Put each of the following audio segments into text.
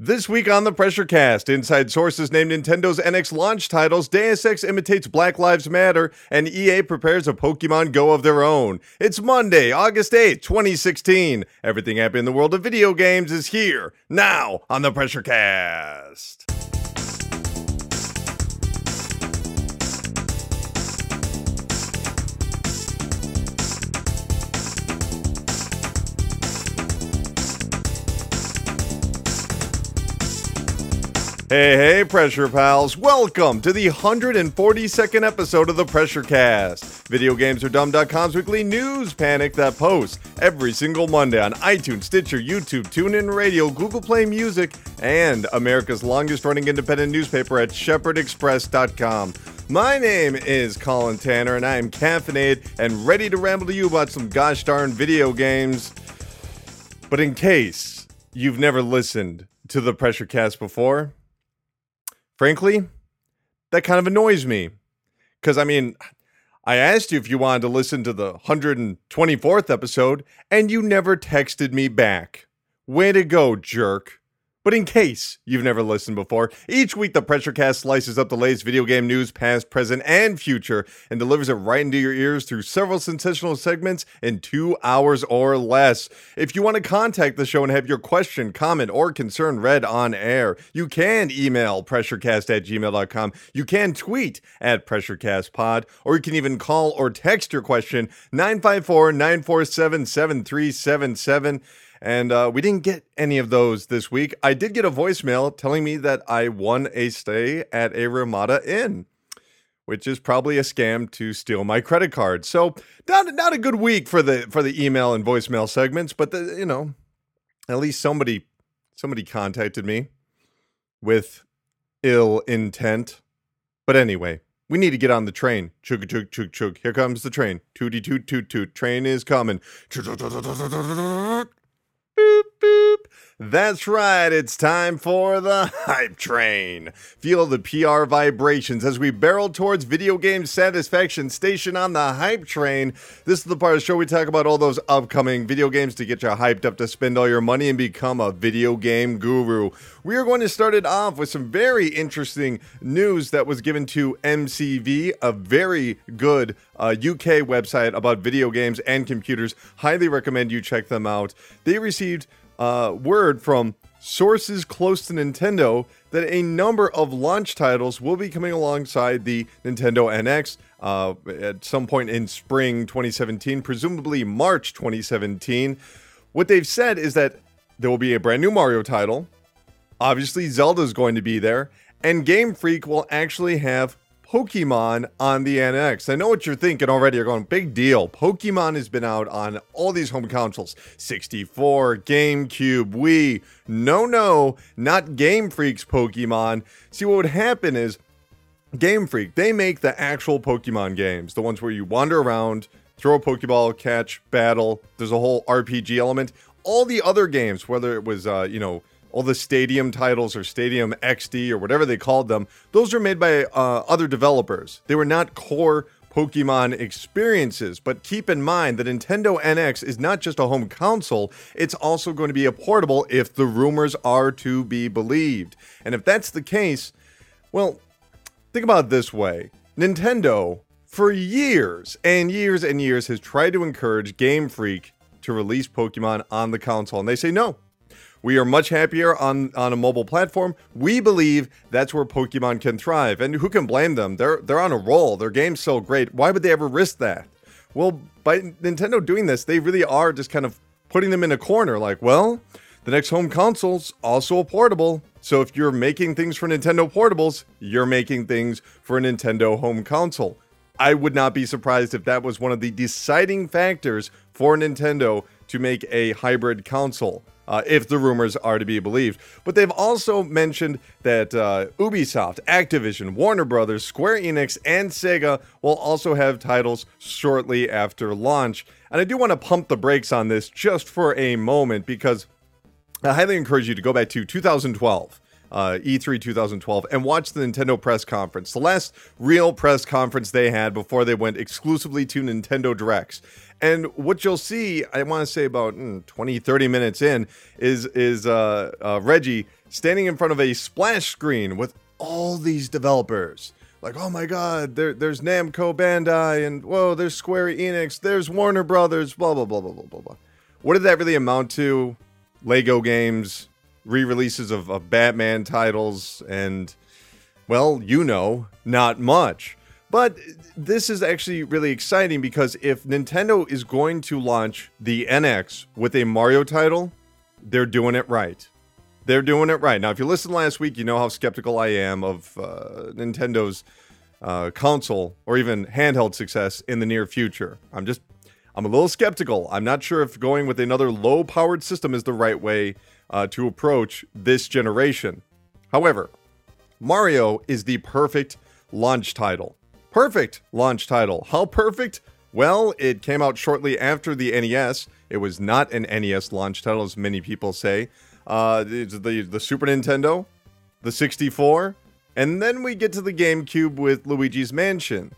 This week on the Pressure Cast, inside sources named Nintendo's NX launch titles, Deus Ex imitates Black Lives Matter, and EA prepares a Pokemon Go of their own. It's Monday, August 8th, 2016. Everything happening in the world of video games is here, now, on the Pressure Cast. Hey, hey, Pressure Pals. Welcome to the 142nd episode of the Pressure Cast. Video Games Are Dumb.com's weekly news panic that posts every single Monday on iTunes, Stitcher, YouTube, TuneIn Radio, Google Play Music, and America's longest running independent newspaper at ShepherdExpress.com. My name is Colin Tanner, and I am caffeinated and ready to ramble to you about some gosh darn video games. But in case you've never listened to the Pressure Cast before, frankly, that kind of annoys me. Because, I mean, I asked you if you wanted to listen to the 124th episode, and you never texted me back. Way to go, jerk. But in case you've never listened before, each week the Pressure Cast slices up the latest video game news, past, present, and future, and delivers it right into your ears through several sensational segments in two hours or less. If you want to contact the show and have your question, comment, or concern read on air, you can email pressurecast at gmail.com. You can tweet at pressurecastpod, or you can even call or text your question 954 947 7377. And uh, we didn't get any of those this week. I did get a voicemail telling me that I won a stay at a Ramada Inn, which is probably a scam to steal my credit card. So not not a good week for the for the email and voicemail segments, but the, you know, at least somebody somebody contacted me with ill intent. But anyway, we need to get on the train. Chug chug chug chug. Here comes the train. Tooty toot toot toot. Train is coming. Boop. That's right, it's time for the hype train. Feel the PR vibrations as we barrel towards video game satisfaction station on the hype train. This is the part of the show we talk about all those upcoming video games to get you hyped up to spend all your money and become a video game guru. We are going to start it off with some very interesting news that was given to MCV, a very good uh, UK website about video games and computers. Highly recommend you check them out. They received uh, word from sources close to Nintendo that a number of launch titles will be coming alongside the Nintendo NX uh, at some point in spring 2017, presumably March 2017. What they've said is that there will be a brand new Mario title. Obviously, Zelda is going to be there, and Game Freak will actually have Pokemon on the NX. I know what you're thinking already. You're going, big deal. Pokemon has been out on all these home consoles 64, GameCube, Wii. No, no, not Game Freak's Pokemon. See, what would happen is Game Freak, they make the actual Pokemon games, the ones where you wander around, throw a Pokeball, catch, battle. There's a whole RPG element. All the other games, whether it was, uh, you know, all the stadium titles or stadium xd or whatever they called them those are made by uh, other developers. They were not core pokemon experiences but keep in mind that nintendo nx is not just a home console it's also going to be a portable if the rumors are to be believed. And if that's the case well think about it this way. Nintendo for years and years and years has tried to encourage game freak to release pokemon on the console and they say no we are much happier on, on a mobile platform. We believe that's where Pokemon can thrive. And who can blame them? They're they're on a roll. Their game's so great. Why would they ever risk that? Well, by Nintendo doing this, they really are just kind of putting them in a corner like, well, the next home console's also a portable. So if you're making things for Nintendo portables, you're making things for a Nintendo home console. I would not be surprised if that was one of the deciding factors for Nintendo to make a hybrid console uh, if the rumors are to be believed. But they've also mentioned that uh, Ubisoft, Activision, Warner Brothers, Square Enix, and Sega will also have titles shortly after launch. And I do want to pump the brakes on this just for a moment because I highly encourage you to go back to 2012 uh, E3 2012 and watch the Nintendo press conference, the last real press conference they had before they went exclusively to Nintendo Directs. And what you'll see, I want to say about mm, 20, 30 minutes in, is is uh, uh, Reggie standing in front of a splash screen with all these developers. Like, oh my god, there, there's Namco Bandai, and whoa, there's Square Enix, there's Warner Brothers, blah, blah, blah, blah, blah, blah, blah. What did that really amount to? Lego games, re releases of, of Batman titles, and, well, you know, not much. But this is actually really exciting because if Nintendo is going to launch the NX with a Mario title, they're doing it right. They're doing it right. Now, if you listened last week, you know how skeptical I am of uh, Nintendo's uh, console or even handheld success in the near future. I'm just, I'm a little skeptical. I'm not sure if going with another low powered system is the right way uh, to approach this generation. However, Mario is the perfect launch title. Perfect launch title. How perfect? Well, it came out shortly after the NES. It was not an NES launch title, as many people say. Uh, the, the, the Super Nintendo, the 64, and then we get to the GameCube with Luigi's Mansion.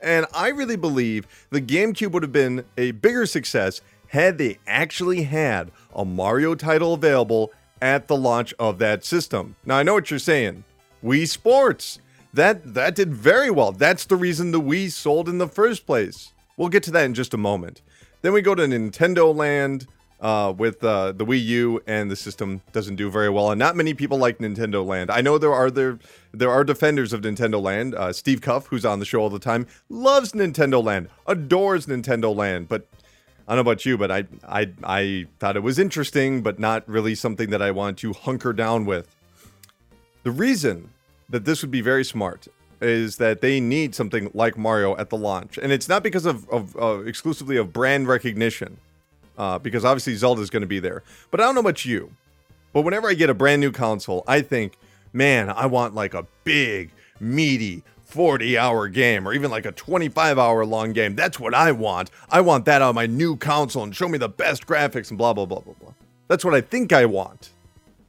And I really believe the GameCube would have been a bigger success had they actually had a Mario title available at the launch of that system. Now, I know what you're saying. Wii Sports. That that did very well. That's the reason the Wii sold in the first place. We'll get to that in just a moment. Then we go to Nintendo Land uh, with uh, the Wii U, and the system doesn't do very well. And not many people like Nintendo Land. I know there are there there are defenders of Nintendo Land. Uh, Steve Cuff, who's on the show all the time, loves Nintendo Land, adores Nintendo Land, but. I don't know about you, but I, I I thought it was interesting, but not really something that I want to hunker down with. The reason that this would be very smart is that they need something like Mario at the launch, and it's not because of, of uh, exclusively of brand recognition, uh, because obviously Zelda is going to be there. But I don't know about you, but whenever I get a brand new console, I think, man, I want like a big, meaty, 40 hour game or even like a 25 hour long game. That's what I want. I want that on my new console and show me the best graphics and blah, blah, blah, blah, blah. That's what I think I want.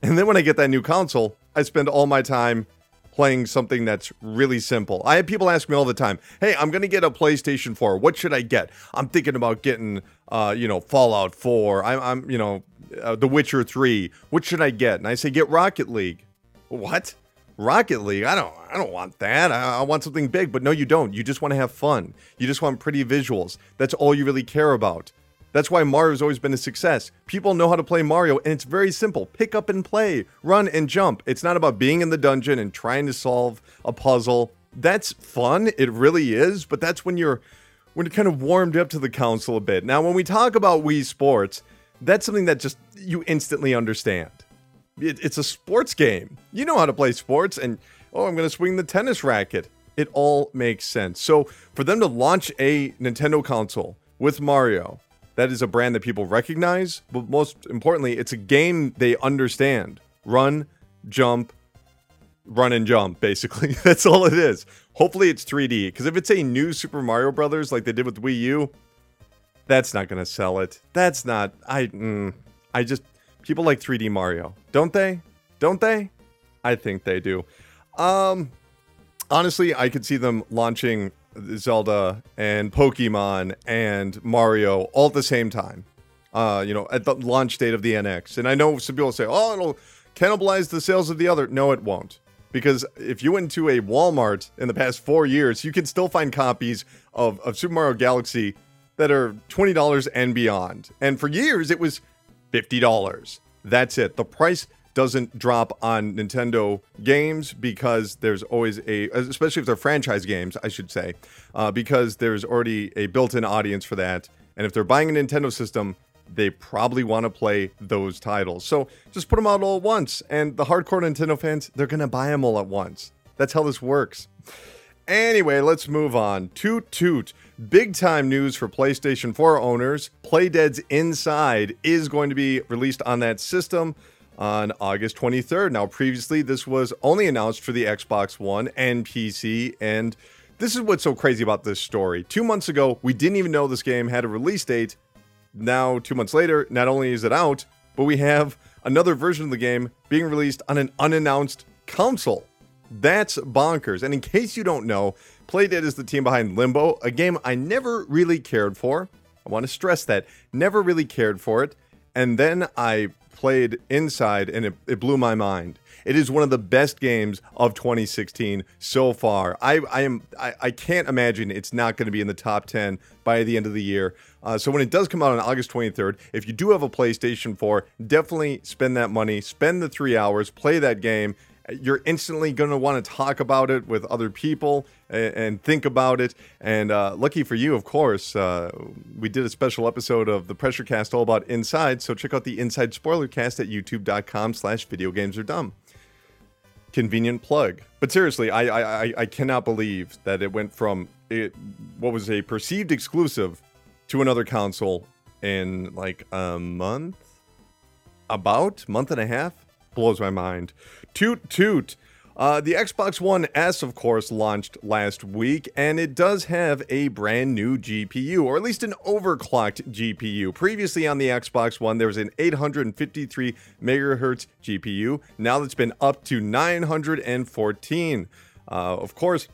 And then when I get that new console, I spend all my time playing something that's really simple. I have people ask me all the time, "Hey, I'm going to get a PlayStation 4. What should I get?" I'm thinking about getting uh, you know, Fallout 4. I'm I'm, you know, uh, The Witcher 3. What should I get? And I say get Rocket League. What? Rocket League? I don't I don't want that. I, I want something big, but no you don't. You just want to have fun. You just want pretty visuals. That's all you really care about. That's why Mario's always been a success. People know how to play Mario, and it's very simple pick up and play, run and jump. It's not about being in the dungeon and trying to solve a puzzle. That's fun, it really is, but that's when you're when you're kind of warmed up to the console a bit. Now, when we talk about Wii Sports, that's something that just you instantly understand. It, it's a sports game. You know how to play sports, and oh, I'm going to swing the tennis racket. It all makes sense. So, for them to launch a Nintendo console with Mario, that is a brand that people recognize, but most importantly, it's a game they understand. Run, jump, run and jump, basically. That's all it is. Hopefully it's 3D, because if it's a new Super Mario Brothers like they did with Wii U, that's not going to sell it. That's not. I. Mm, I just. People like 3D Mario, don't they? Don't they? I think they do. Um, honestly, I could see them launching Zelda and Pokemon and Mario all at the same time. Uh, you know, at the launch date of the NX. And I know some people say, "Oh, it'll cannibalize the sales of the other." No, it won't. Because if you went to a Walmart in the past four years, you can still find copies of, of Super Mario Galaxy that are $20 and beyond. And for years, it was $50. That's it. The price doesn't drop on Nintendo games because there's always a, especially if they're franchise games, I should say, uh, because there's already a built in audience for that. And if they're buying a Nintendo system, they probably want to play those titles. So just put them out all at once. And the hardcore Nintendo fans, they're going to buy them all at once. That's how this works. Anyway, let's move on. Toot toot. Big time news for PlayStation 4 owners. Playdead's Inside is going to be released on that system on August 23rd. Now, previously, this was only announced for the Xbox One and PC, and this is what's so crazy about this story. Two months ago, we didn't even know this game had a release date. Now, two months later, not only is it out, but we have another version of the game being released on an unannounced console. That's bonkers. And in case you don't know, Playdead is the team behind Limbo, a game I never really cared for. I want to stress that. Never really cared for it. And then I played Inside, and it, it blew my mind. It is one of the best games of 2016 so far. I, I am I, I can't imagine it's not going to be in the top 10 by the end of the year. Uh, so when it does come out on August 23rd, if you do have a PlayStation 4, definitely spend that money, spend the three hours, play that game. You're instantly going to want to talk about it with other people and, and think about it. And uh, lucky for you, of course, uh, we did a special episode of the Pressure Cast all about Inside. So check out the Inside Spoiler Cast at youtube.com slash video games are dumb convenient plug. But seriously, I, I I cannot believe that it went from it what was a perceived exclusive to another console in like a month, about month and a half. Blows my mind. Toot toot. Uh, the Xbox One S, of course, launched last week, and it does have a brand new GPU, or at least an overclocked GPU. Previously on the Xbox One, there was an 853 megahertz GPU. Now that's been up to 914. Uh, of course,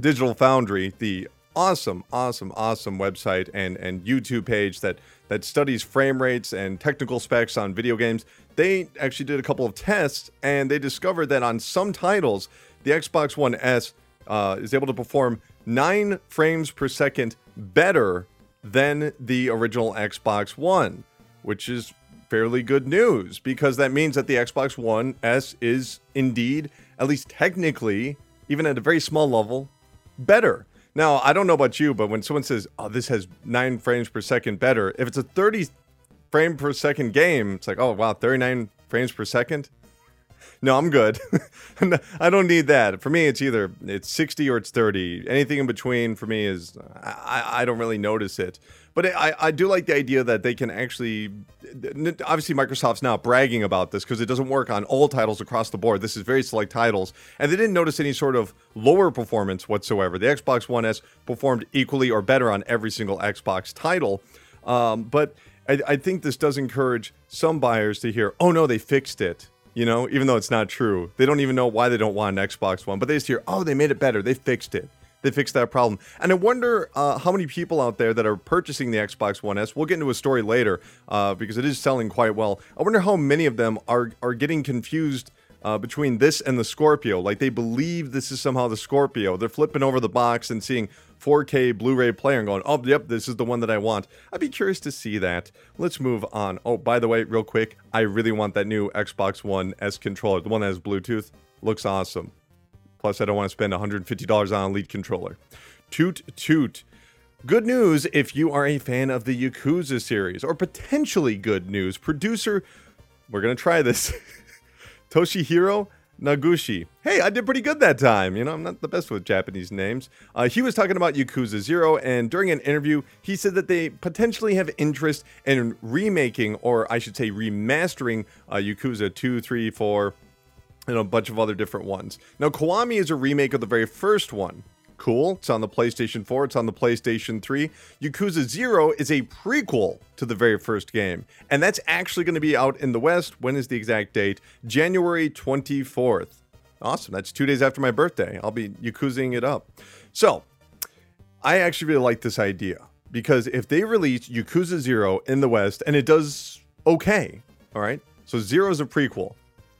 Digital Foundry, the awesome, awesome, awesome website and, and YouTube page that, that studies frame rates and technical specs on video games, they actually did a couple of tests and they discovered that on some titles, the Xbox One S uh, is able to perform nine frames per second better than the original Xbox One, which is fairly good news because that means that the Xbox One S is indeed, at least technically, even at a very small level, better. Now, I don't know about you, but when someone says, oh, this has nine frames per second better, if it's a 30 frame per second game, it's like, oh wow, 39 frames per second. No, I'm good. I don't need that. For me, it's either it's 60 or it's 30. Anything in between for me is I, I don't really notice it. But I, I do like the idea that they can actually. Obviously, Microsoft's not bragging about this because it doesn't work on all titles across the board. This is very select titles, and they didn't notice any sort of lower performance whatsoever. The Xbox One S performed equally or better on every single Xbox title. Um, but I, I think this does encourage some buyers to hear, oh no, they fixed it. You know, even though it's not true. They don't even know why they don't want an Xbox One, but they just hear, oh, they made it better. They fixed it. They fixed that problem. And I wonder uh, how many people out there that are purchasing the Xbox One S, we'll get into a story later uh, because it is selling quite well. I wonder how many of them are, are getting confused uh, between this and the Scorpio. Like they believe this is somehow the Scorpio. They're flipping over the box and seeing 4K Blu ray player and going, oh, yep, this is the one that I want. I'd be curious to see that. Let's move on. Oh, by the way, real quick, I really want that new Xbox One S controller, the one that has Bluetooth. Looks awesome. Plus, I don't want to spend $150 on a lead controller. Toot toot. Good news if you are a fan of the Yakuza series, or potentially good news. Producer, we're going to try this. Toshihiro Naguchi. Hey, I did pretty good that time. You know, I'm not the best with Japanese names. Uh, he was talking about Yakuza Zero, and during an interview, he said that they potentially have interest in remaking, or I should say, remastering uh, Yakuza 2, 3, 4, and a bunch of other different ones. Now, Kiwami is a remake of the very first one. Cool. It's on the PlayStation 4, it's on the PlayStation 3. Yakuza 0 is a prequel to the very first game, and that's actually going to be out in the West. When is the exact date? January 24th. Awesome. That's two days after my birthday. I'll be Yakuzaing it up. So, I actually really like this idea because if they release Yakuza 0 in the West and it does okay, all right, so 0 is a prequel,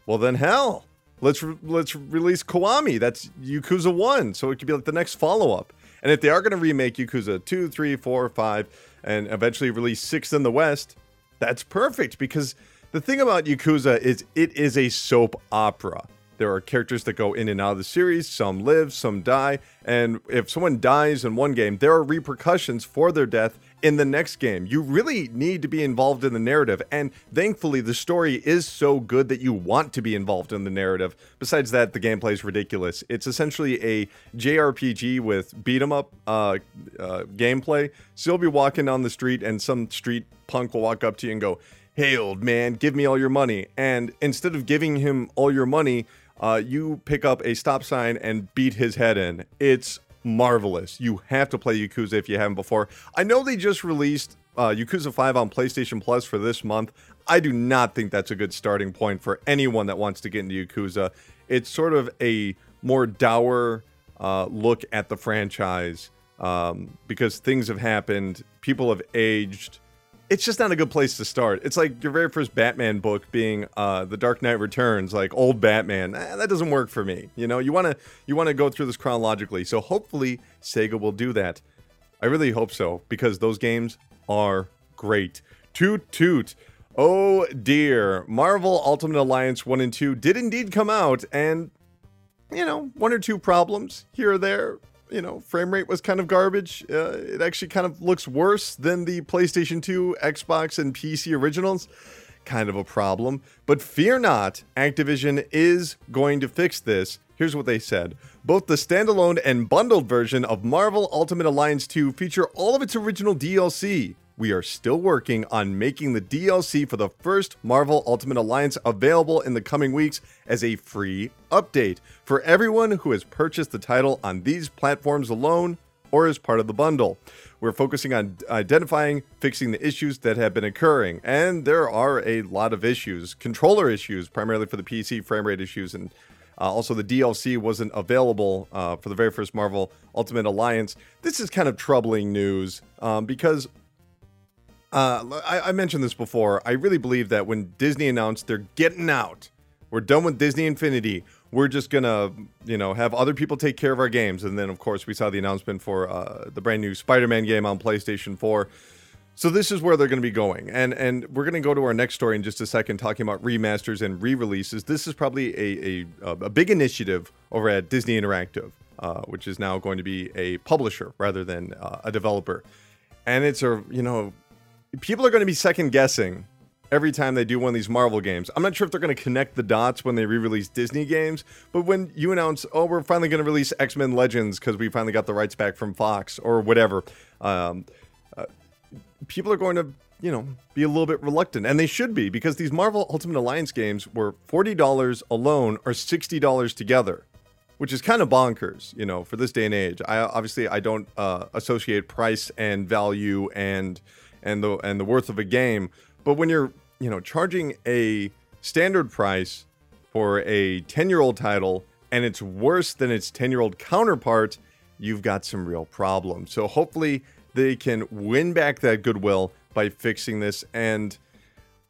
well, then hell, let's re- let's release Kiwami. That's Yakuza One, so it could be like the next follow up. And if they are going to remake Yakuza 2, 3, 4, 5, and eventually release 6 in the West, that's perfect because the thing about Yakuza is it is a soap opera. There are characters that go in and out of the series, some live, some die, and if someone dies in one game, there are repercussions for their death in the next game. You really need to be involved in the narrative, and thankfully, the story is so good that you want to be involved in the narrative. Besides that, the gameplay is ridiculous. It's essentially a JRPG with beat 'em up uh, uh, gameplay. So you'll be walking down the street, and some street punk will walk up to you and go, Hey, old man, give me all your money. And instead of giving him all your money, uh, you pick up a stop sign and beat his head in. It's marvelous. You have to play Yakuza if you haven't before. I know they just released uh, Yakuza 5 on PlayStation Plus for this month. I do not think that's a good starting point for anyone that wants to get into Yakuza. It's sort of a more dour uh, look at the franchise um, because things have happened, people have aged, it's just not a good place to start. It's like your very first Batman book being uh, The Dark Knight Returns, like old Batman. Eh, that doesn't work for me. You know, you want to you want to go through this chronologically. So hopefully Sega will do that. I really hope so because those games are great. Toot toot. Oh dear. Marvel Ultimate Alliance 1 and 2 did indeed come out and you know, one or two problems here or there you know, frame rate was kind of garbage. Uh, it actually kind of looks worse than the PlayStation 2, Xbox, and PC originals. Kind of a problem. But fear not, Activision is going to fix this. Here's what they said Both the standalone and bundled version of Marvel Ultimate Alliance 2 feature all of its original DLC we are still working on making the DLC for the first Marvel Ultimate Alliance available in the coming weeks as a free update for everyone who has purchased the title on these platforms alone or as part of the bundle. We're focusing on identifying, fixing the issues that have been occurring, and there are a lot of issues. Controller issues, primarily for the PC, frame rate issues, and uh, also, the DLC wasn't available uh, for the very first Marvel Ultimate Alliance. This is kind of troubling news um, because uh, I, I mentioned this before. I really believe that when Disney announced they're getting out, we're done with Disney Infinity. We're just gonna, you know, have other people take care of our games. And then, of course, we saw the announcement for uh, the brand new Spider-Man game on PlayStation 4. So this is where they're going to be going, and and we're going to go to our next story in just a second, talking about remasters and re-releases. This is probably a a, a big initiative over at Disney Interactive, uh, which is now going to be a publisher rather than uh, a developer, and it's a you know people are going to be second guessing every time they do one of these Marvel games. I'm not sure if they're going to connect the dots when they re-release Disney games, but when you announce, "Oh, we're finally going to release X-Men Legends because we finally got the rights back from Fox or whatever," um, uh, people are going to, you know, be a little bit reluctant, and they should be because these Marvel Ultimate Alliance games were forty dollars alone or sixty dollars together. Which is kind of bonkers, you know, for this day and age. I obviously I don't uh, associate price and value and and the and the worth of a game. But when you're you know charging a standard price for a 10 year old title and it's worse than its 10 year old counterpart, you've got some real problems. So hopefully they can win back that goodwill by fixing this. And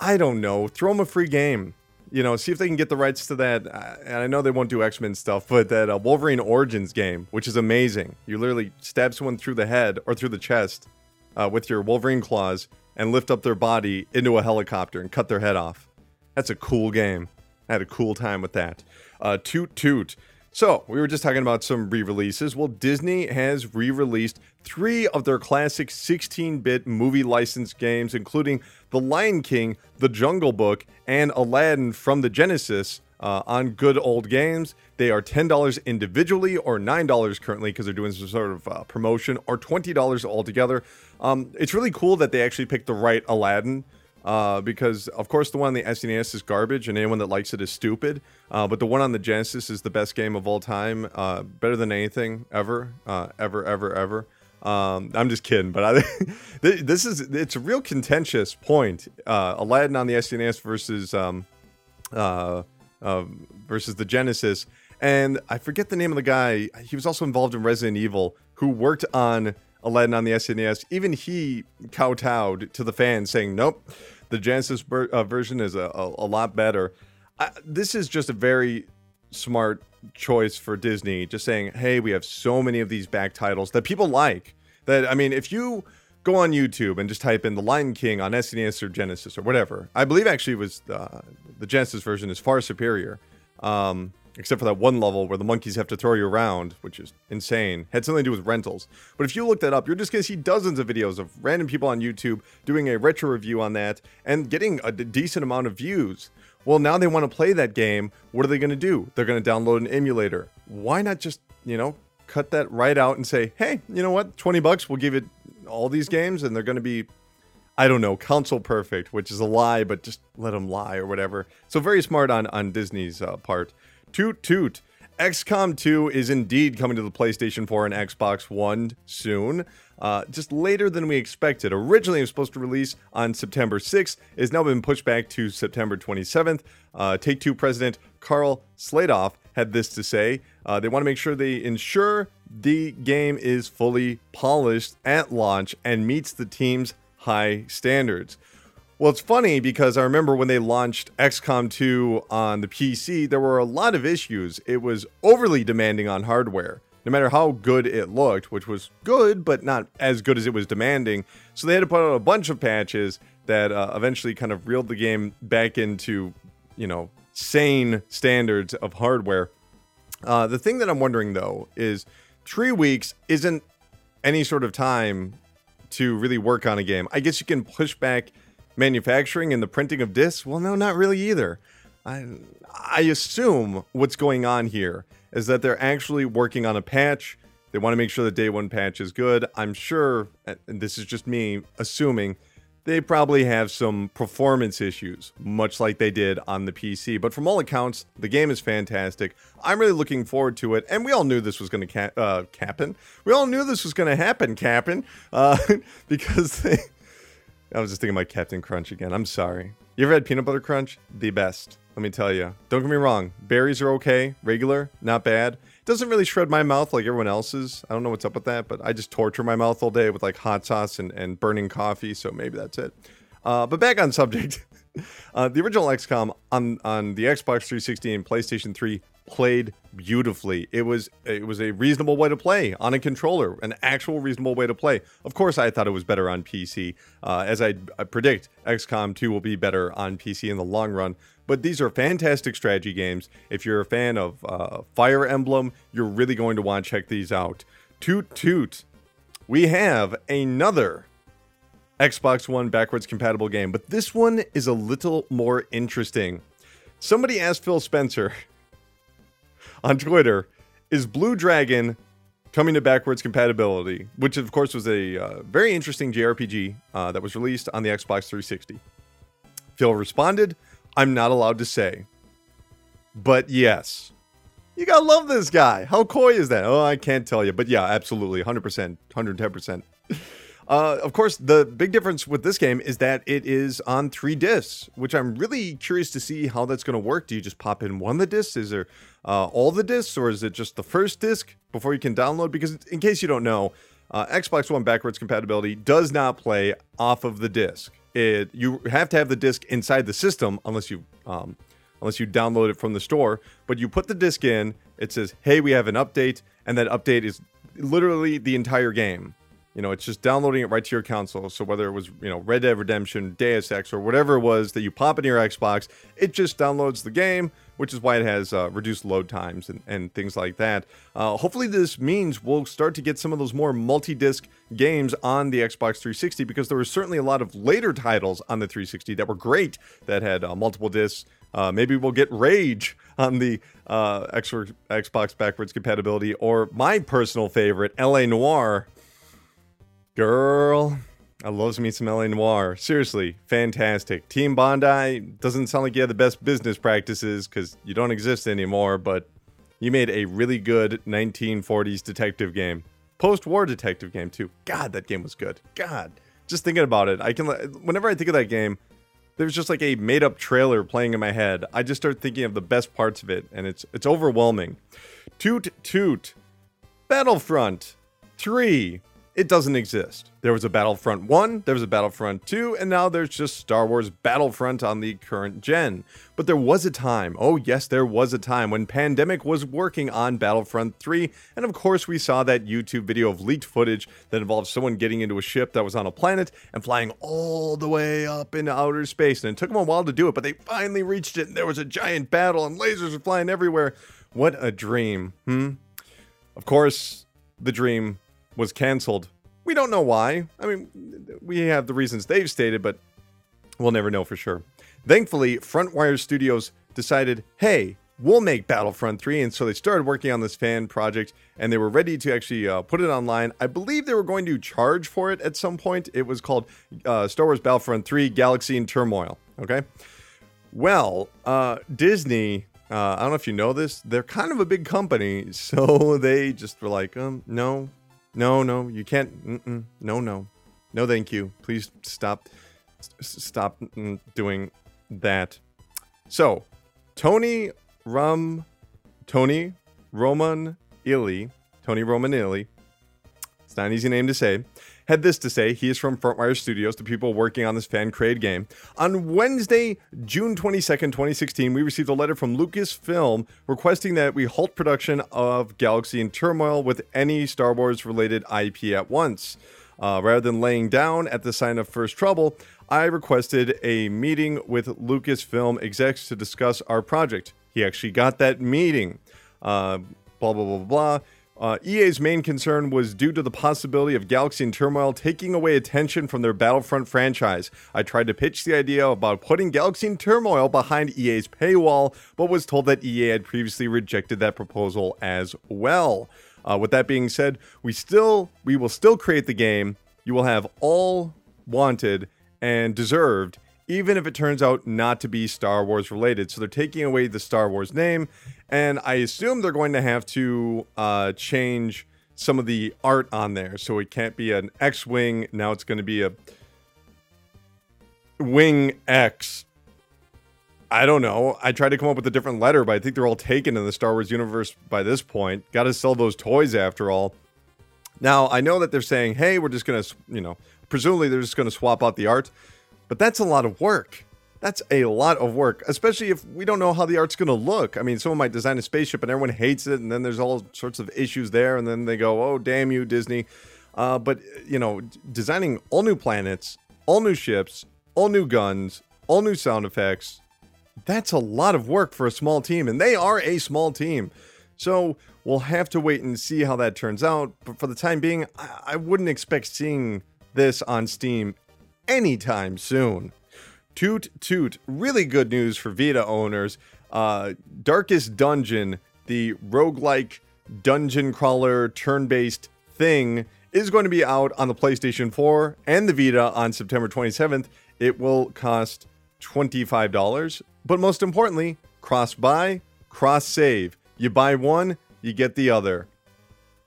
I don't know, throw them a free game. You know, see if they can get the rights to that. And I know they won't do X Men stuff, but that uh, Wolverine Origins game, which is amazing. You literally stab someone through the head or through the chest uh, with your Wolverine claws and lift up their body into a helicopter and cut their head off. That's a cool game. I had a cool time with that. Uh, toot toot. So, we were just talking about some re releases. Well, Disney has re released three of their classic 16 bit movie licensed games, including The Lion King, The Jungle Book, and Aladdin from the Genesis uh, on good old games. They are $10 individually or $9 currently because they're doing some sort of uh, promotion or $20 altogether. Um, it's really cool that they actually picked the right Aladdin. Uh, because of course the one on the SNES is garbage, and anyone that likes it is stupid. Uh, but the one on the Genesis is the best game of all time, uh, better than anything ever, uh, ever, ever, ever. Um, I'm just kidding, but I this is it's a real contentious point. Uh, Aladdin on the SNES versus um, uh, versus the Genesis, and I forget the name of the guy. He was also involved in Resident Evil, who worked on Aladdin on the SNES, even he kowtowed to the fans, saying, "Nope, the Genesis ber- uh, version is a, a, a lot better." I, this is just a very smart choice for Disney, just saying, "Hey, we have so many of these back titles that people like." That I mean, if you go on YouTube and just type in The Lion King on SNES or Genesis or whatever, I believe actually it was uh, the Genesis version is far superior. Um, except for that one level where the monkeys have to throw you around, which is insane. Had something to do with rentals. But if you look that up, you're just going to see dozens of videos of random people on YouTube doing a retro review on that and getting a d- decent amount of views. Well, now they want to play that game. What are they going to do? They're going to download an emulator. Why not just, you know, cut that right out and say, hey, you know what? 20 bucks, we'll give it all these games and they're going to be I don't know, console perfect, which is a lie, but just let them lie or whatever. So very smart on on Disney's uh, part. Toot toot. XCOM 2 is indeed coming to the PlayStation 4 and Xbox One soon. Uh, just later than we expected. Originally, it was supposed to release on September 6th. It has now been pushed back to September 27th. Uh, Take Two president Karl Slatoff had this to say. Uh, they want to make sure they ensure the game is fully polished at launch and meets the team's high standards. Well, it's funny because I remember when they launched XCOM 2 on the PC, there were a lot of issues. It was overly demanding on hardware, no matter how good it looked, which was good, but not as good as it was demanding. So they had to put out a bunch of patches that uh, eventually kind of reeled the game back into, you know, sane standards of hardware. Uh, the thing that I'm wondering though is three weeks isn't any sort of time to really work on a game. I guess you can push back manufacturing and the printing of discs? Well, no, not really either. I, I assume what's going on here is that they're actually working on a patch. They want to make sure the day one patch is good. I'm sure, and this is just me assuming, they probably have some performance issues, much like they did on the PC. But from all accounts, the game is fantastic. I'm really looking forward to it, and we all knew this was going to ca- uh, happen. We all knew this was going to happen, Captain, uh, because they I was just thinking about Captain Crunch again. I'm sorry. You ever had peanut butter crunch? The best. Let me tell you. Don't get me wrong. Berries are okay, regular, not bad. It doesn't really shred my mouth like everyone else's. I don't know what's up with that, but I just torture my mouth all day with like hot sauce and, and burning coffee, so maybe that's it. Uh, but back on subject. Uh, the original XCOM on on the Xbox 360 and PlayStation 3 played beautifully. It was it was a reasonable way to play on a controller, an actual reasonable way to play. Of course, I thought it was better on PC. Uh, as I, I predict, XCOM 2 will be better on PC in the long run. But these are fantastic strategy games. If you're a fan of uh, Fire Emblem, you're really going to want to check these out. Toot toot. We have another Xbox One backwards compatible game, but this one is a little more interesting. Somebody asked Phil Spencer on Twitter, is Blue Dragon coming to backwards compatibility, which of course was a uh, very interesting JRPG uh, that was released on the Xbox 360. Phil responded, I'm not allowed to say. But yes. You gotta love this guy. How coy is that? Oh, I can't tell you. But yeah, absolutely. 100%, 110%. Uh, of course, the big difference with this game is that it is on three discs, which I'm really curious to see how that's going to work. Do you just pop in one of the discs? Is there uh, all the discs, or is it just the first disc before you can download? Because in case you don't know, uh, Xbox One backwards compatibility does not play off of the disc. It you have to have the disc inside the system unless you um, unless you download it from the store. But you put the disc in, it says, "Hey, we have an update," and that update is literally the entire game. You know, it's just downloading it right to your console. So whether it was, you know, Red Dead Redemption, Deus Ex, or whatever it was that you pop into your Xbox, it just downloads the game, which is why it has uh, reduced load times and, and things like that. Uh, hopefully, this means we'll start to get some of those more multi disc games on the Xbox 360 because there were certainly a lot of later titles on the 360 that were great that had uh, multiple discs. Uh, maybe we'll get Rage on the uh, Xbox backwards compatibility, or my personal favorite, LA Noire Girl, I love me some LA Noire. Seriously, fantastic. Team Bondi doesn't sound like you have the best business practices because you don't exist anymore, but you made a really good 1940s detective game. Post war detective game, too. God, that game was good. God. Just thinking about it, I can, whenever I think of that game, there's just like a made up trailer playing in my head. I just start thinking of the best parts of it, and it's it's overwhelming. Toot toot. Battlefront 3 it doesn't exist. There was a Battlefront 1, there was a Battlefront 2, and now there's just Star Wars Battlefront on the current gen. But there was a time, oh yes, there was a time when Pandemic was working on Battlefront 3, and of course we saw that YouTube video of leaked footage that involved someone getting into a ship that was on a planet and flying all the way up into outer space. And it took them a while to do it, but they finally reached it, and there was a giant battle, and lasers were flying everywhere. What a dream, hmm? Of course, the dream was canceled. We don't know why. I mean, we have the reasons they've stated, but we'll never know for sure. Thankfully, Frontwire Studios decided, hey, we'll make Battlefront 3. And so they started working on this fan project and they were ready to actually uh, put it online. I believe they were going to charge for it at some point. It was called uh, Star Wars Battlefront 3 Galaxy in Turmoil. Okay. Well, uh, Disney, uh, I don't know if you know this, they're kind of a big company. So they just were like, um, no, no, no, you can't. Mm-mm, no, no, no. Thank you. Please stop. stop mm, doing that. So, Tony Rum, Tony Roman Illy, Tony Romanelli. It's not an easy name to say. Had this to say. He is from Frontwire Studios, the people working on this fan created game. On Wednesday, June 22nd, 2016, we received a letter from Lucasfilm requesting that we halt production of Galaxy in Turmoil with any Star Wars related IP at once. Uh, rather than laying down at the sign of first trouble, I requested a meeting with Lucasfilm execs to discuss our project. He actually got that meeting. Uh, blah, blah, blah, blah. Uh, EA's main concern was due to the possibility of Galaxy in Turmoil taking away attention from their Battlefront franchise. I tried to pitch the idea about putting Galaxy in Turmoil behind EA's paywall, but was told that EA had previously rejected that proposal as well. Uh, with that being said, we still we will still create the game. You will have all wanted and deserved, even if it turns out not to be Star Wars related. So they're taking away the Star Wars name, and I assume they're going to have to uh, change some of the art on there. So it can't be an X Wing. Now it's going to be a Wing X. I don't know. I tried to come up with a different letter, but I think they're all taken in the Star Wars universe by this point. Got to sell those toys after all. Now, I know that they're saying, hey, we're just going to, you know, presumably they're just going to swap out the art, but that's a lot of work. That's a lot of work, especially if we don't know how the art's going to look. I mean, someone might design a spaceship and everyone hates it, and then there's all sorts of issues there, and then they go, oh, damn you, Disney. Uh, but, you know, designing all new planets, all new ships, all new guns, all new sound effects, that's a lot of work for a small team, and they are a small team. So we'll have to wait and see how that turns out. But for the time being, I, I wouldn't expect seeing this on Steam anytime soon. Toot toot. Really good news for Vita owners. Uh, Darkest Dungeon, the roguelike dungeon crawler turn based thing, is going to be out on the PlayStation 4 and the Vita on September 27th. It will cost $25. But most importantly, cross buy, cross save. You buy one, you get the other.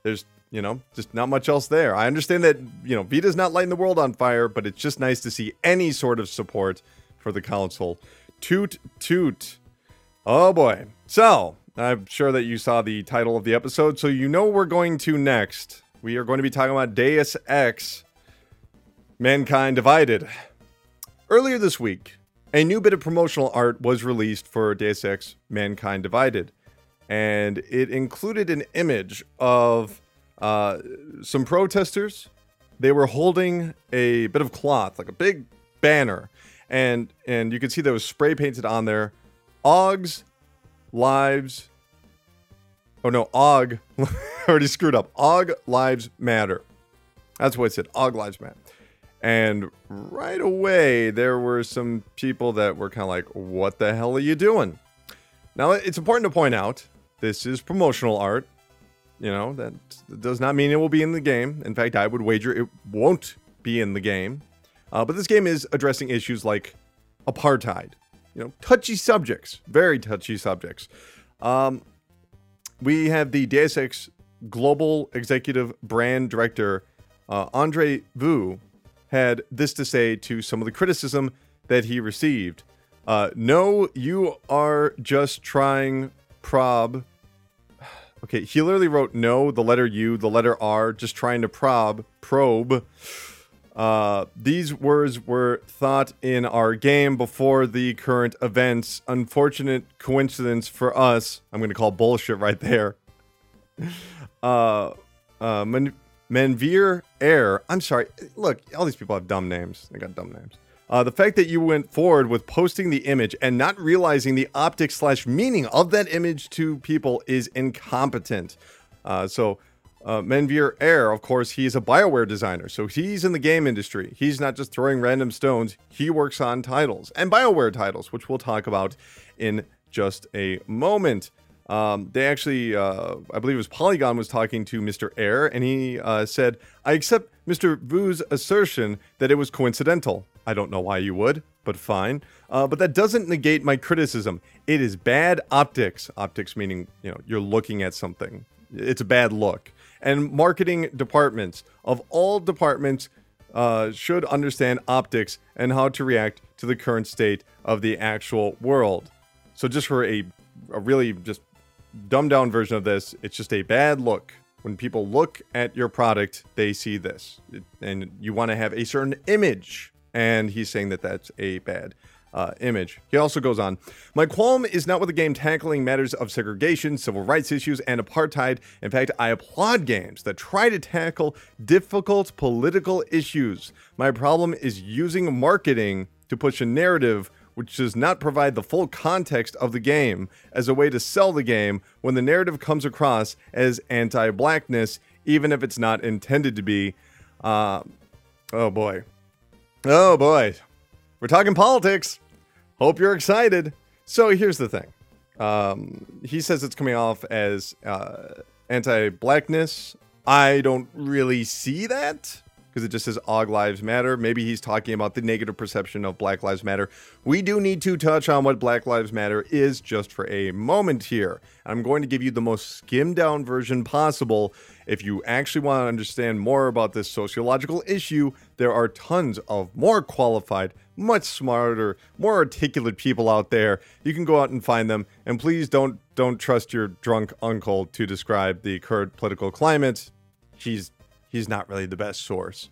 There's, you know, just not much else there. I understand that, you know, Vita's not lighting the world on fire, but it's just nice to see any sort of support for the console. Toot, toot. Oh boy. So, I'm sure that you saw the title of the episode, so you know we're going to next. We are going to be talking about Deus Ex Mankind Divided. Earlier this week, a new bit of promotional art was released for Deus Ex Mankind Divided and it included an image of uh, some protesters. They were holding a bit of cloth, like a big banner, and and you could see that was spray painted on there. Augs lives. Oh no, Og already screwed up. Aug lives matter. That's what it said. Aug lives matter. And right away, there were some people that were kind of like, "What the hell are you doing?" Now, it's important to point out this is promotional art. You know, that does not mean it will be in the game. In fact, I would wager it won't be in the game. Uh, but this game is addressing issues like apartheid. You know, touchy subjects, very touchy subjects. Um, we have the Deus Ex Global Executive Brand Director, uh, Andre Vu, had this to say to some of the criticism that he received. Uh, no, you are just trying prob Okay, he literally wrote no, the letter U, the letter R, just trying to probe, probe. Uh, these words were thought in our game before the current events. Unfortunate coincidence for us. I'm going to call bullshit right there. Uh, uh, Man- Manveer Heir. I'm sorry. Look, all these people have dumb names. They got dumb names. Uh, the fact that you went forward with posting the image and not realizing the optics slash meaning of that image to people is incompetent. Uh, so, uh, Manveer Heir, of course, he's a Bioware designer, so he's in the game industry. He's not just throwing random stones. He works on titles and Bioware titles, which we'll talk about in just a moment. Um, they actually, uh, I believe it was Polygon was talking to Mr. Heir, and he uh, said, I accept Mr. Vu's assertion that it was coincidental. I don't know why you would, but fine. Uh, but that doesn't negate my criticism. It is bad optics. Optics meaning, you know, you're looking at something. It's a bad look. And marketing departments of all departments uh, should understand optics and how to react to the current state of the actual world. So just for a, a really just dumbed down version of this, it's just a bad look. When people look at your product, they see this, and you want to have a certain image. And he's saying that that's a bad uh, image. He also goes on My qualm is not with the game tackling matters of segregation, civil rights issues, and apartheid. In fact, I applaud games that try to tackle difficult political issues. My problem is using marketing to push a narrative which does not provide the full context of the game as a way to sell the game when the narrative comes across as anti blackness, even if it's not intended to be. Uh, oh boy. Oh boy. We're talking politics. Hope you're excited. So here's the thing. Um, he says it's coming off as uh, anti-blackness. I don't really see that because it just says Aug Lives Matter." Maybe he's talking about the negative perception of Black Lives Matter. We do need to touch on what Black Lives Matter is just for a moment here. I'm going to give you the most skimmed down version possible. If you actually want to understand more about this sociological issue, there are tons of more qualified, much smarter, more articulate people out there. You can go out and find them. And please don't don't trust your drunk uncle to describe the current political climate. He's he's not really the best source.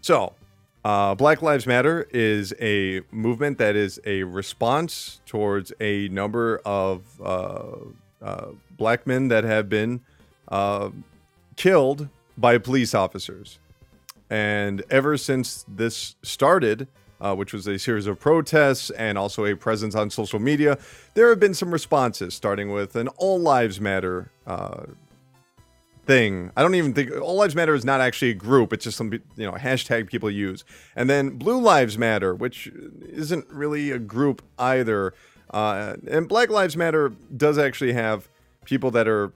So, uh, Black Lives Matter is a movement that is a response towards a number of uh, uh, black men that have been uh, killed by police officers. And ever since this started, uh, which was a series of protests and also a presence on social media, there have been some responses, starting with an All Lives Matter uh, thing. I don't even think All Lives Matter is not actually a group. It's just some you know hashtag people use. And then Blue Lives Matter, which isn't really a group either. Uh, and Black Lives Matter does actually have people that are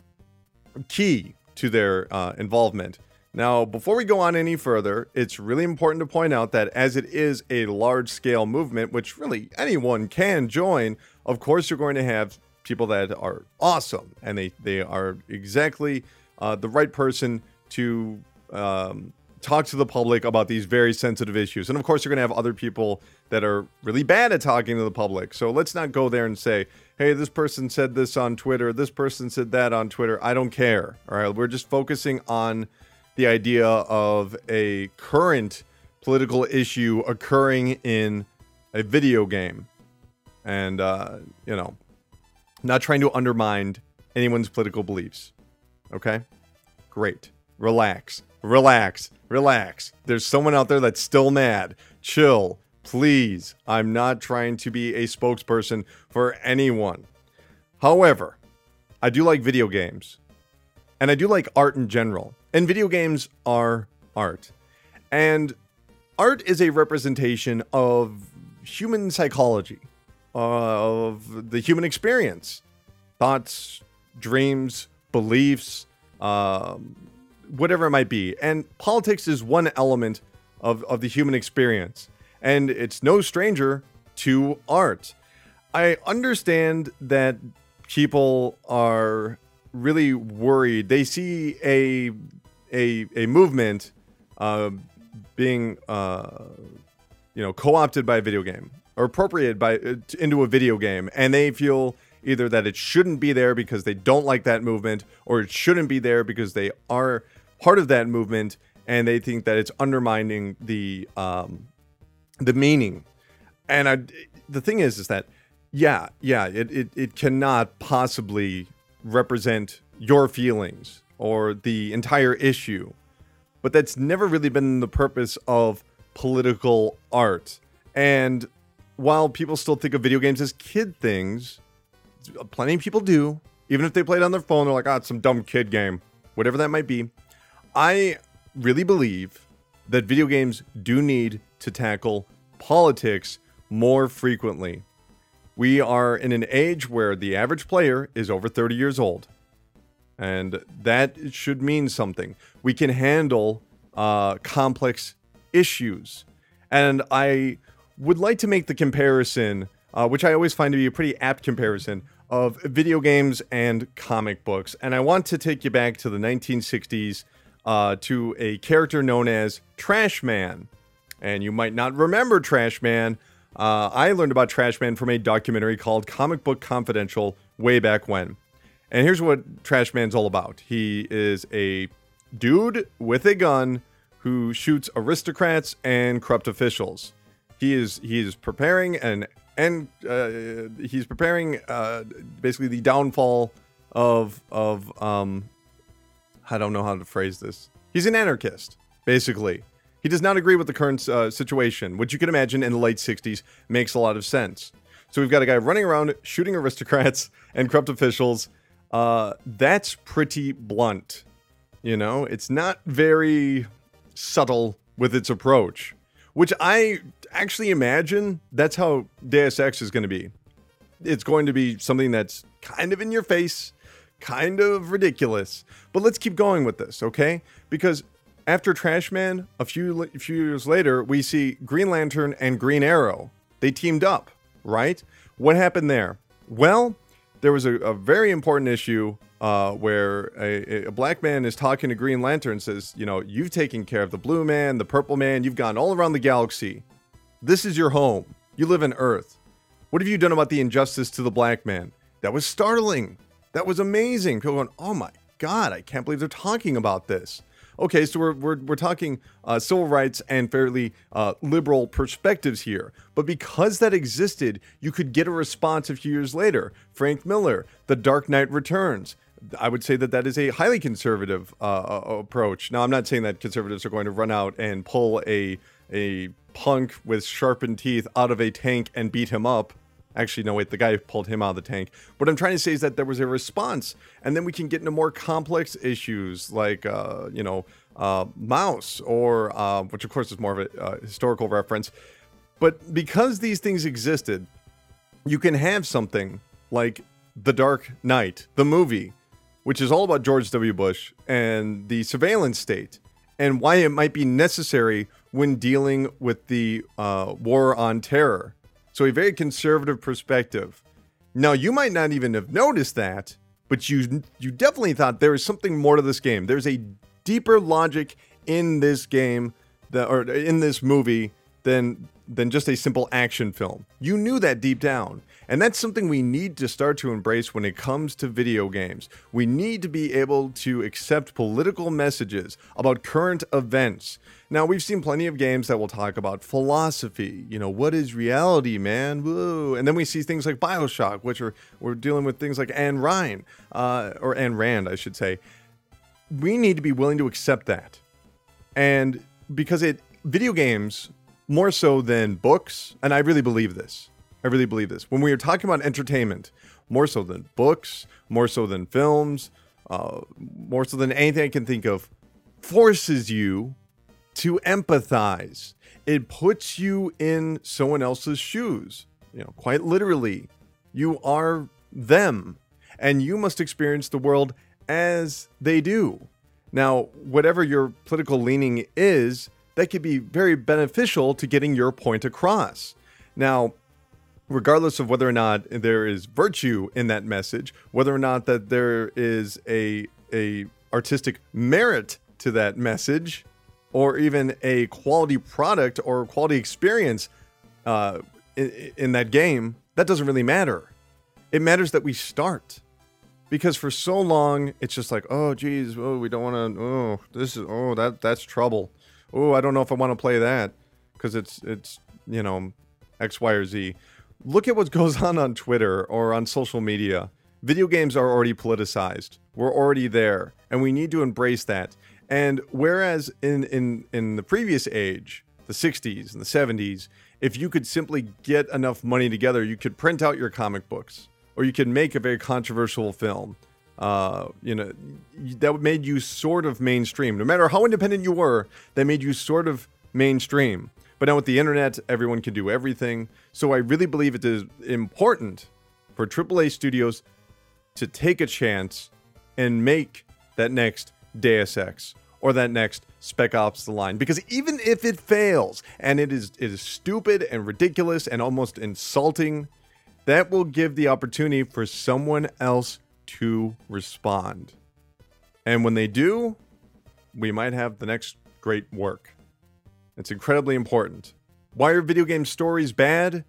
key to their uh, involvement. Now, before we go on any further, it's really important to point out that as it is a large scale movement, which really anyone can join, of course, you're going to have people that are awesome and they, they are exactly uh, the right person to um, talk to the public about these very sensitive issues. And of course, you're going to have other people that are really bad at talking to the public. So let's not go there and say, hey, this person said this on Twitter, this person said that on Twitter. I don't care. All right. We're just focusing on the idea of a current political issue occurring in a video game. And, uh, you know, not trying to undermine anyone's political beliefs. Okay? Great. Relax. Relax. Relax. There's someone out there that's still mad. Chill. Please. I'm not trying to be a spokesperson for anyone. However, I do like video games. And I do like art in general. And video games are art. And art is a representation of human psychology, of the human experience, thoughts, dreams, beliefs, um, whatever it might be. And politics is one element of, of the human experience. And it's no stranger to art. I understand that people are really worried. They see a a, a movement uh, being uh, you know co-opted by a video game or appropriated by uh, into a video game, and they feel either that it shouldn't be there because they don't like that movement, or it shouldn't be there because they are part of that movement and they think that it's undermining the um, the meaning. And I, the thing is, is that yeah, yeah, it, it, it cannot possibly represent your feelings or the entire issue. But that's never really been the purpose of political art. And while people still think of video games as kid things, plenty of people do. Even if they play it on their phone, they're like, ah, oh, it's some dumb kid game, whatever that might be. I really believe that video games do need to tackle politics more frequently. We are in an age where the average player is over 30 years old. And that should mean something. We can handle uh, complex issues. And I would like to make the comparison, uh, which I always find to be a pretty apt comparison, of video games and comic books. And I want to take you back to the 1960s uh, to a character known as Trash Man. And you might not remember Trash Man. Uh, I learned about Trash Man from a documentary called Comic Book Confidential way back when. And here's what Trash Man's all about. He is a dude with a gun who shoots aristocrats and corrupt officials. He is he is preparing and and uh, he's preparing uh, basically the downfall of of um I don't know how to phrase this. He's an anarchist, basically. He does not agree with the current uh, situation, which you can imagine in the late 60s makes a lot of sense. So we've got a guy running around shooting aristocrats and corrupt officials. Uh, that's pretty blunt. You know, it's not very subtle with its approach, which I actually imagine that's how Deus Ex is going to be. It's going to be something that's kind of in your face, kind of ridiculous. But let's keep going with this, okay? Because after Trashman, a few a few years later, we see Green Lantern and Green Arrow. They teamed up, right? What happened there? Well, there was a, a very important issue uh, where a, a, black man is talking to Green Lantern and says, You know, you've taken care of the blue man, the purple man, you've gone all around the galaxy. This is your home. You live in Earth. What have you done about the injustice to the black man? That was startling. That was amazing. People going, Oh my God, I can't believe they're talking about this. Okay, so we're, we're, we're talking uh, civil rights and fairly uh, liberal perspectives here. But because that existed, you could get a response a few years later. Frank Miller, The Dark Knight Returns. I would say that that is a highly conservative uh, approach. Now, I'm not saying that conservatives are going to run out and pull a a punk with sharpened teeth out of a tank and beat him up. Actually, no, wait, the guy pulled him out of the tank. What I'm trying to say is that there was a response, and then we can get into more complex issues like, uh, you know, uh, Maus, or uh, which of course is more of a uh, historical reference. But because these things existed, you can have something like The Dark Knight, the movie, which is all about George W. Bush and the surveillance state, and why it might be necessary when dealing with the uh, war on terror so a very conservative perspective. Now you might not even have noticed that, but you you definitely thought there is something more to this game. There's a deeper logic in this game that or in this movie than than just a simple action film. You knew that deep down. And that's something we need to start to embrace when it comes to video games. We need to be able to accept political messages about current events. Now, we've seen plenty of games that will talk about philosophy. You know, what is reality, man? Woo. And then we see things like Bioshock, which are we're dealing with things like Anne Ryan, uh, or Ayn Rand, I should say. We need to be willing to accept that. And because it video games more so than books, and I really believe this. I really believe this. When we are talking about entertainment, more so than books, more so than films, uh, more so than anything I can think of, forces you to empathize. It puts you in someone else's shoes. You know, quite literally, you are them, and you must experience the world as they do. Now, whatever your political leaning is, that could be very beneficial to getting your point across. Now, regardless of whether or not there is virtue in that message, whether or not that there is a a artistic merit to that message, or even a quality product or quality experience uh, in, in that game, that doesn't really matter. It matters that we start because for so long it's just like oh geez oh we don't want to oh this is oh that that's trouble oh, I don't know if I want to play that because it's it's you know X, Y, or Z. Look at what goes on on Twitter or on social media. Video games are already politicized. We're already there, and we need to embrace that. And whereas in in in the previous age, the 60s and the 70s, if you could simply get enough money together, you could print out your comic books, or you could make a very controversial film uh, you know, that made you sort of mainstream. No matter how independent you were, that made you sort of mainstream. But now with the internet, everyone can do everything. So I really believe it is important for AAA studios to take a chance and make that next Deus Ex or that next Spec Ops the line. Because even if it fails and it is it is stupid and ridiculous and almost insulting, that will give the opportunity for someone else to respond. And when they do, we might have the next great work. It's incredibly important. Why are video game stories bad?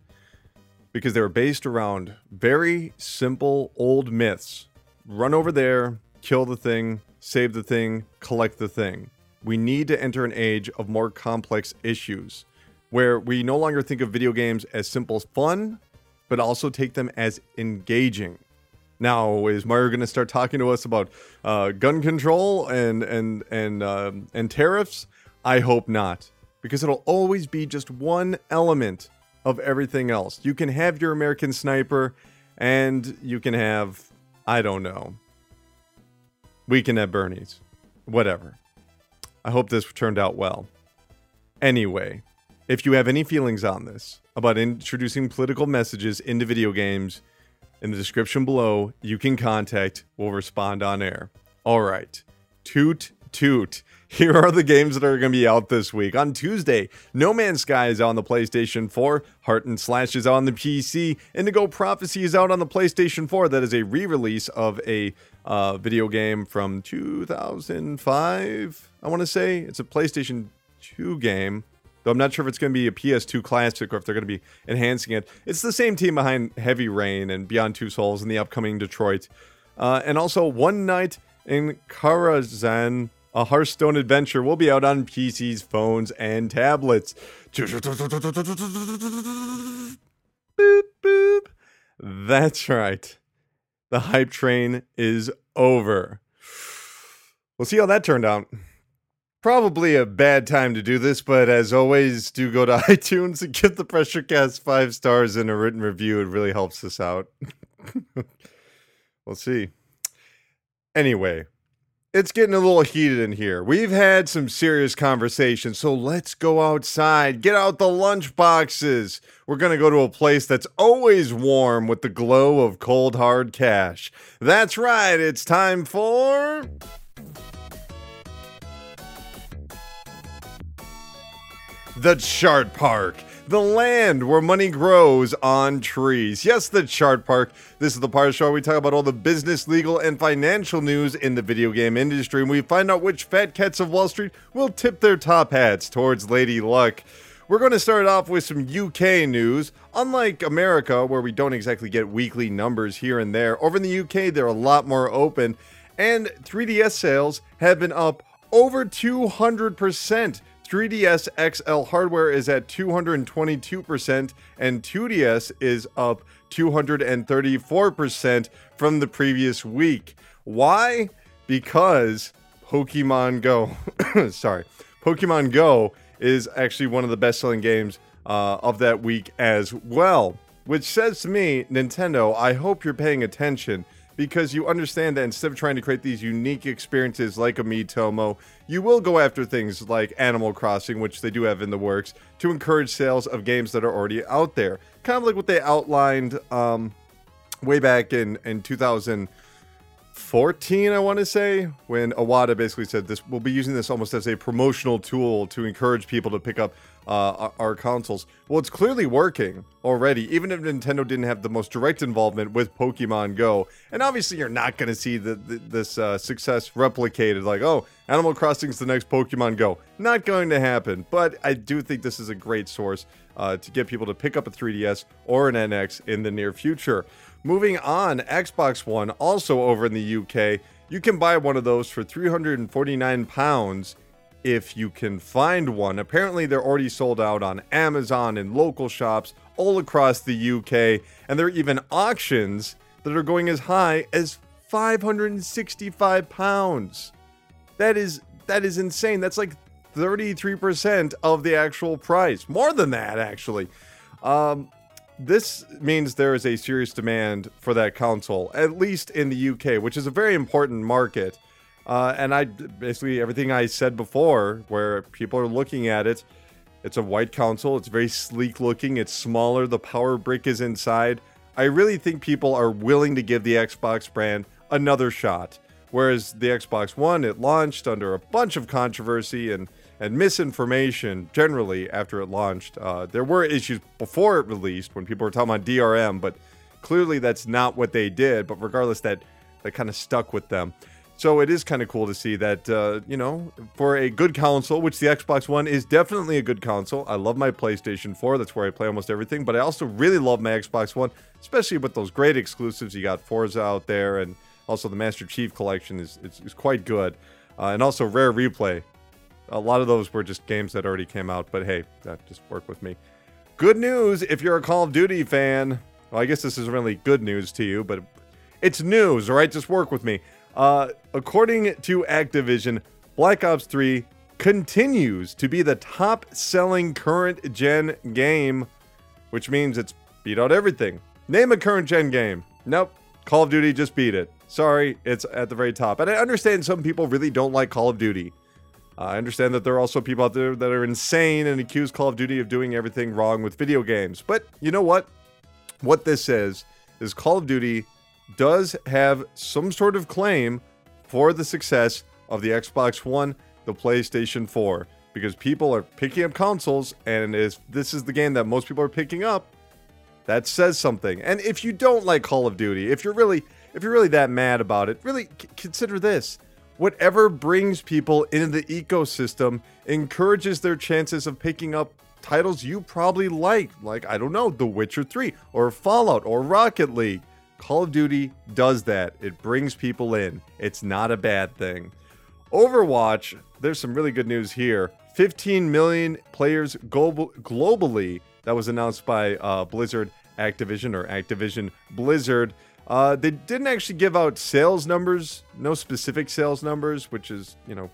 Because they were based around very simple old myths run over there, kill the thing, save the thing, collect the thing. We need to enter an age of more complex issues where we no longer think of video games as simple fun, but also take them as engaging. Now, is Mario going to start talking to us about uh, gun control and and and uh, and tariffs? I hope not, because it'll always be just one element of everything else. You can have your American sniper, and you can have I don't know. Weekend at Bernie's, whatever. I hope this turned out well. Anyway, if you have any feelings on this about introducing political messages into video games in the description below, you can contact. We'll respond on air. All right. Toot toot. Here are the games that are going to be out this week. On Tuesday, No Man's Sky is on the PlayStation 4, Heart and Slash is on the PC, Indigo Prophecy is out on the PlayStation 4. That is a re release of a uh, video game from 2005, I want to say. It's a PlayStation 2 game. Though I'm not sure if it's going to be a PS2 classic or if they're going to be enhancing it. It's the same team behind Heavy Rain and Beyond Two Souls and the upcoming Detroit. Uh, and also One Night in Karazhan, a Hearthstone adventure, will be out on PCs, phones, and tablets. boop, boop. That's right. The hype train is over. We'll see how that turned out. Probably a bad time to do this, but as always, do go to iTunes and give the Pressure Cast five stars and a written review. It really helps us out. we'll see. Anyway, it's getting a little heated in here. We've had some serious conversations, so let's go outside. Get out the lunch boxes. We're going to go to a place that's always warm with the glow of cold hard cash. That's right, it's time for. The Chart Park, the land where money grows on trees. Yes, the Chart Park. This is the part of the show where we talk about all the business, legal, and financial news in the video game industry, and we find out which fat cats of Wall Street will tip their top hats towards Lady Luck. We're going to start off with some UK news. Unlike America, where we don't exactly get weekly numbers here and there, over in the UK, they're a lot more open, and 3DS sales have been up over 200%. 3DS XL hardware is at 222%, and 2DS is up 234% from the previous week. Why? Because Pokemon Go, sorry, Pokemon Go is actually one of the best selling games uh, of that week as well. Which says to me, Nintendo, I hope you're paying attention because you understand that instead of trying to create these unique experiences like a Miitomo, you will go after things like Animal Crossing, which they do have in the works, to encourage sales of games that are already out there. Kind of like what they outlined um, way back in, in 2014, I want to say, when Iwata basically said this, we'll be using this almost as a promotional tool to encourage people to pick up uh, our consoles. Well, it's clearly working already, even if Nintendo didn't have the most direct involvement with Pokemon Go. And obviously, you're not going to see the, the this uh, success replicated like, oh, Animal Crossing's the next Pokemon Go. Not going to happen, but I do think this is a great source uh, to get people to pick up a 3DS or an NX in the near future. Moving on, Xbox One, also over in the UK, you can buy one of those for 349 pounds if you can find one. Apparently, they're already sold out on Amazon and local shops all across the UK, and there are even auctions that are going as high as 565 pounds. That is that is insane. That's like 33% of the actual price. More than that, actually. Um, this means there is a serious demand for that console, at least in the UK, which is a very important market. Uh, and I basically everything I said before, where people are looking at it, it's a white console. It's very sleek looking. It's smaller. The power brick is inside. I really think people are willing to give the Xbox brand another shot. Whereas the Xbox One, it launched under a bunch of controversy and, and misinformation generally after it launched. Uh, there were issues before it released when people were talking about DRM, but clearly that's not what they did. But regardless, that, that kind of stuck with them. So it is kind of cool to see that, uh, you know, for a good console, which the Xbox One is definitely a good console. I love my PlayStation 4. That's where I play almost everything. But I also really love my Xbox One, especially with those great exclusives. You got Forza out there and Also, the Master Chief Collection is is, is quite good, uh, and also Rare Replay. A lot of those were just games that already came out, but hey, that just worked with me. Good news if you're a Call of Duty fan. Well, I guess this is really good news to you, but it's news, all right? Just work with me. Uh, according to Activision, Black Ops 3 continues to be the top selling current gen game, which means it's beat out everything. Name a current gen game. Nope. Call of Duty just beat it. Sorry, it's at the very top. And I understand some people really don't like Call of Duty. I understand that there are also people out there that are insane and accuse Call of Duty of doing everything wrong with video games. But you know what? What this says is Call of Duty does have some sort of claim for the success of the Xbox One, the PlayStation 4, because people are picking up consoles, and if this is the game that most people are picking up, that says something. And if you don't like Call of Duty, if you're really if you're really that mad about it, really c- consider this. Whatever brings people into the ecosystem encourages their chances of picking up titles you probably like, like I don't know, The Witcher 3 or Fallout or Rocket League. Call of Duty does that. It brings people in. It's not a bad thing. Overwatch, there's some really good news here. 15 million players global, globally. That was announced by uh, Blizzard Activision or Activision Blizzard. Uh, they didn't actually give out sales numbers, no specific sales numbers, which is, you know,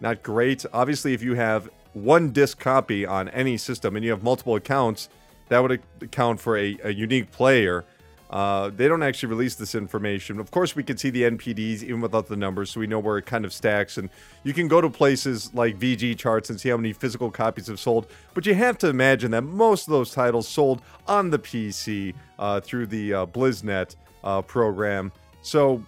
not great. Obviously, if you have one disc copy on any system and you have multiple accounts, that would account for a, a unique player. Uh, they don't actually release this information. Of course, we can see the NPDs even without the numbers, so we know where it kind of stacks. And you can go to places like VG charts and see how many physical copies have sold. But you have to imagine that most of those titles sold on the PC uh, through the uh, BlizzNet uh, program. So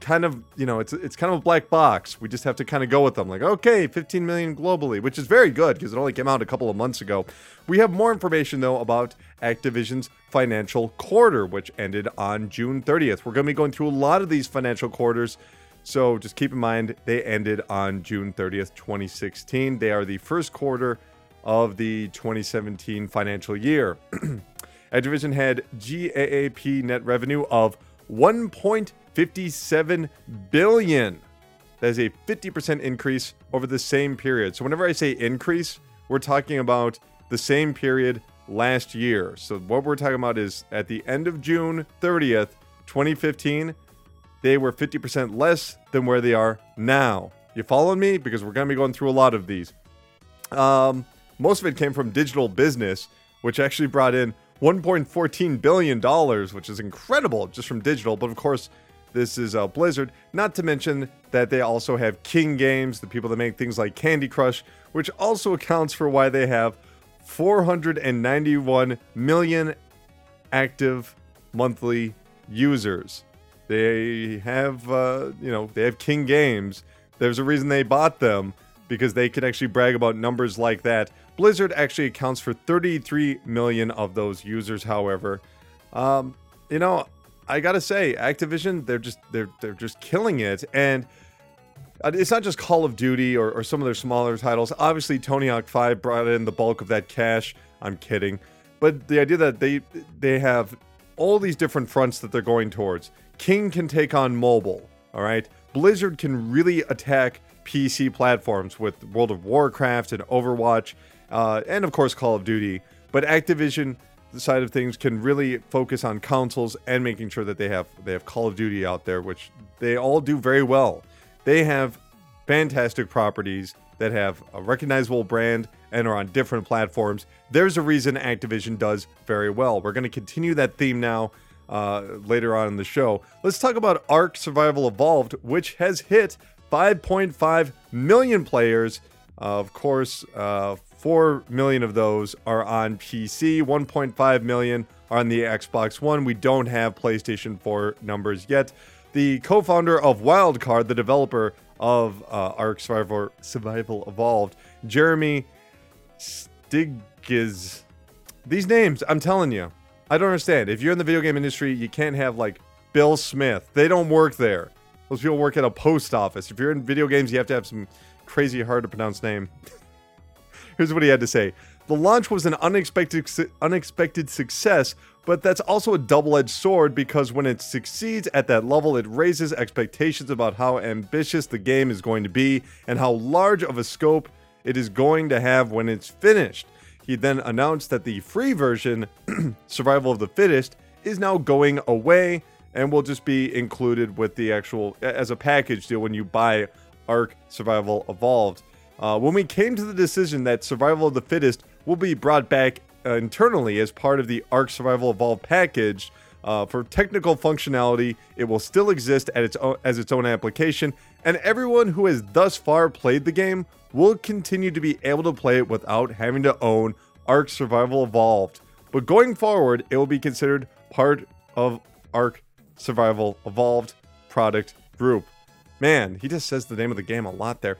kind of, you know, it's it's kind of a black box. We just have to kind of go with them. Like, okay, 15 million globally, which is very good because it only came out a couple of months ago. We have more information though about Activision's financial quarter, which ended on June 30th. We're going to be going through a lot of these financial quarters. So just keep in mind they ended on June 30th, 2016. They are the first quarter of the 2017 financial year. Activision had GAAP net revenue of 1.57 billion. That is a 50% increase over the same period. So whenever I say increase, we're talking about the same period last year. So what we're talking about is at the end of June 30th, 2015, they were 50% less than where they are now. You following me? Because we're going to be going through a lot of these. Um, most of it came from digital business, which actually brought in 1.14 billion dollars, which is incredible just from digital. But of course, this is uh, Blizzard. Not to mention that they also have King Games, the people that make things like Candy Crush, which also accounts for why they have 491 million active monthly users. They have, uh, you know, they have King Games. There's a reason they bought them because they can actually brag about numbers like that. Blizzard actually accounts for 33 million of those users. However, um, you know, I gotta say, Activision, they're just they're they're just killing it, and uh, it's not just Call of Duty or, or some of their smaller titles. Obviously, Tony Hawk 5 brought in the bulk of that cash. I'm kidding, but the idea that they they have all these different fronts that they're going towards. King can take on mobile. All right, Blizzard can really attack PC platforms with World of Warcraft and Overwatch, uh, and of course Call of Duty. But Activision side of things can really focus on consoles and making sure that they have they have Call of Duty out there, which they all do very well. They have fantastic properties that have a recognizable brand and are on different platforms. There's a reason Activision does very well. We're going to continue that theme now uh, later on in the show. Let's talk about Ark Survival Evolved, which has hit 5.5 million players. Uh, of course, uh, 4 million of those are on PC, 1.5 million are on the Xbox One. We don't have PlayStation 4 numbers yet. The co founder of Wildcard, the developer of uh, Ark Survival, Survival Evolved, Jeremy Stieglitz. These names, I'm telling you, I don't understand. If you're in the video game industry, you can't have like Bill Smith. They don't work there. Those people work at a post office. If you're in video games, you have to have some crazy hard to pronounce name. Here's what he had to say The launch was an unexpected unexpected success, but that's also a double-edged sword because when it succeeds at that level, it raises expectations about how ambitious the game is going to be and how large of a scope it is going to have when it's finished. He then announced that the free version, Survival of the Fittest, is now going away and will just be included with the actual as a package deal when you buy Ark Survival Evolved. Uh, when we came to the decision that Survival of the Fittest will be brought back uh, internally as part of the Ark Survival Evolved package. Uh, for technical functionality, it will still exist its own, as its own application, and everyone who has thus far played the game will continue to be able to play it without having to own Ark Survival Evolved. But going forward, it will be considered part of Ark Survival Evolved product group. Man, he just says the name of the game a lot there.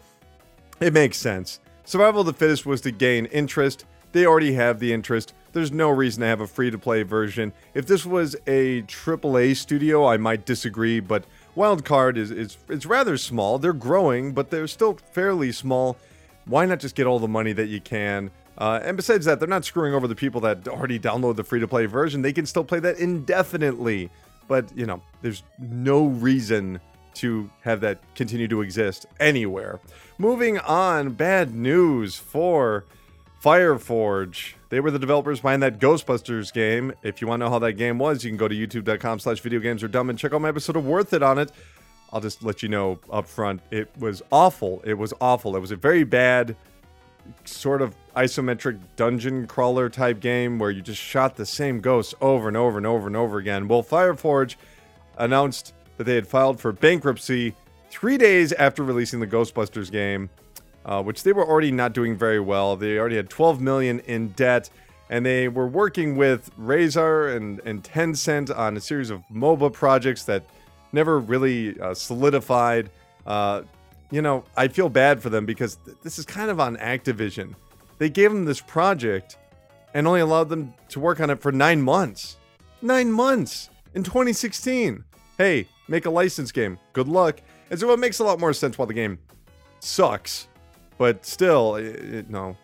It makes sense. Survival of the Fittest was to gain interest, they already have the interest. There's no reason to have a free to play version. If this was a AAA studio, I might disagree, but Wildcard is, is it's rather small. They're growing, but they're still fairly small. Why not just get all the money that you can? Uh, and besides that, they're not screwing over the people that already download the free to play version. They can still play that indefinitely. But, you know, there's no reason to have that continue to exist anywhere. Moving on, bad news for Fireforge. They were the developers behind that Ghostbusters game. If you want to know how that game was, you can go to youtube.com slash video games are dumb and check out my episode of Worth It on it. I'll just let you know up front. It was awful. It was awful. It was a very bad sort of isometric dungeon crawler type game where you just shot the same ghosts over and over and over and over again. Well, Fireforge announced that they had filed for bankruptcy three days after releasing the Ghostbusters game uh, which they were already not doing very well. They already had 12 million in debt, and they were working with Razer and, and Tencent on a series of MOBA projects that never really uh, solidified. Uh, you know, I feel bad for them because th- this is kind of on Activision. They gave them this project and only allowed them to work on it for nine months. Nine months in 2016. Hey, make a license game. Good luck. And so it makes a lot more sense why the game sucks but still, it, it, no.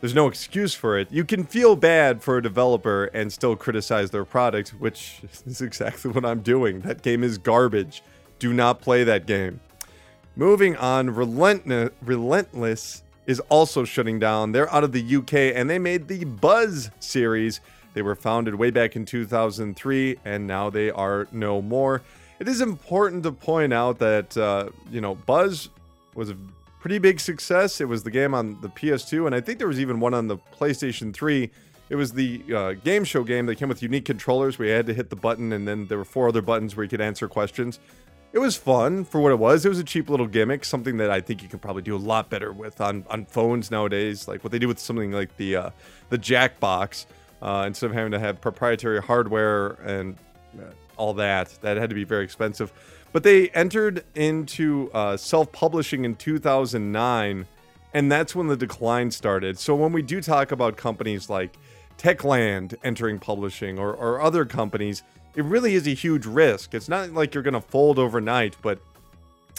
There's no excuse for it. You can feel bad for a developer and still criticize their product, which is exactly what I'm doing. That game is garbage. Do not play that game. Moving on, Relentless, Relentless is also shutting down. They're out of the UK and they made the Buzz series. They were founded way back in 2003 and now they are no more. It is important to point out that, uh, you know, Buzz was a pretty big success. It was the game on the PS2, and I think there was even one on the PlayStation 3. It was the uh, game show game that came with unique controllers you had to hit the button, and then there were four other buttons where you could answer questions. It was fun for what it was. It was a cheap little gimmick, something that I think you can probably do a lot better with on, on phones nowadays, like what they do with something like the uh, the Jackbox, uh, instead of having to have proprietary hardware and uh, all that. That had to be very expensive. But they entered into uh, self publishing in 2009, and that's when the decline started. So when we do talk about companies like Techland entering publishing or, or other companies, it really is a huge risk. It's not like you're going to fold overnight, but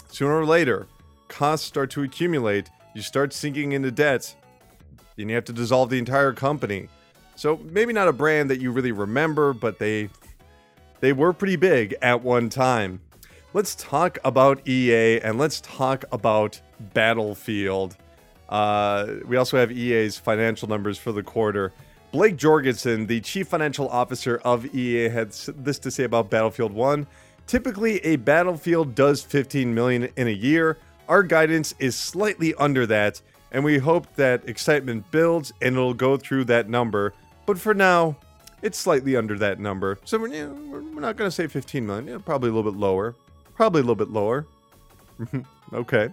sooner or later, costs start to accumulate. You start sinking into debt, and you have to dissolve the entire company. So maybe not a brand that you really remember, but they they were pretty big at one time let's talk about EA and let's talk about Battlefield. Uh, we also have EA's financial numbers for the quarter. Blake Jorgensen, the chief financial officer of EA, had this to say about Battlefield 1. Typically, a Battlefield does 15 million in a year. Our guidance is slightly under that, and we hope that excitement builds and it'll go through that number. But for now, it's slightly under that number. So we're, we're not going to say 15 million, probably a little bit lower. Probably a little bit lower. okay.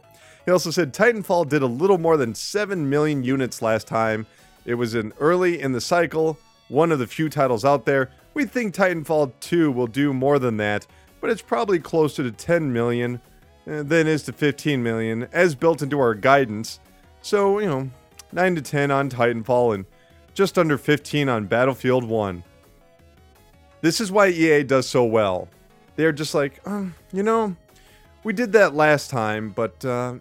He also said Titanfall did a little more than 7 million units last time. It was in early in the cycle, one of the few titles out there. We think Titanfall 2 will do more than that, but it's probably closer to 10 million uh, than is to 15 million, as built into our guidance. So, you know, 9 to 10 on Titanfall and just under 15 on Battlefield 1. This is why EA does so well they're just like, um, you know, we did that last time, but uh,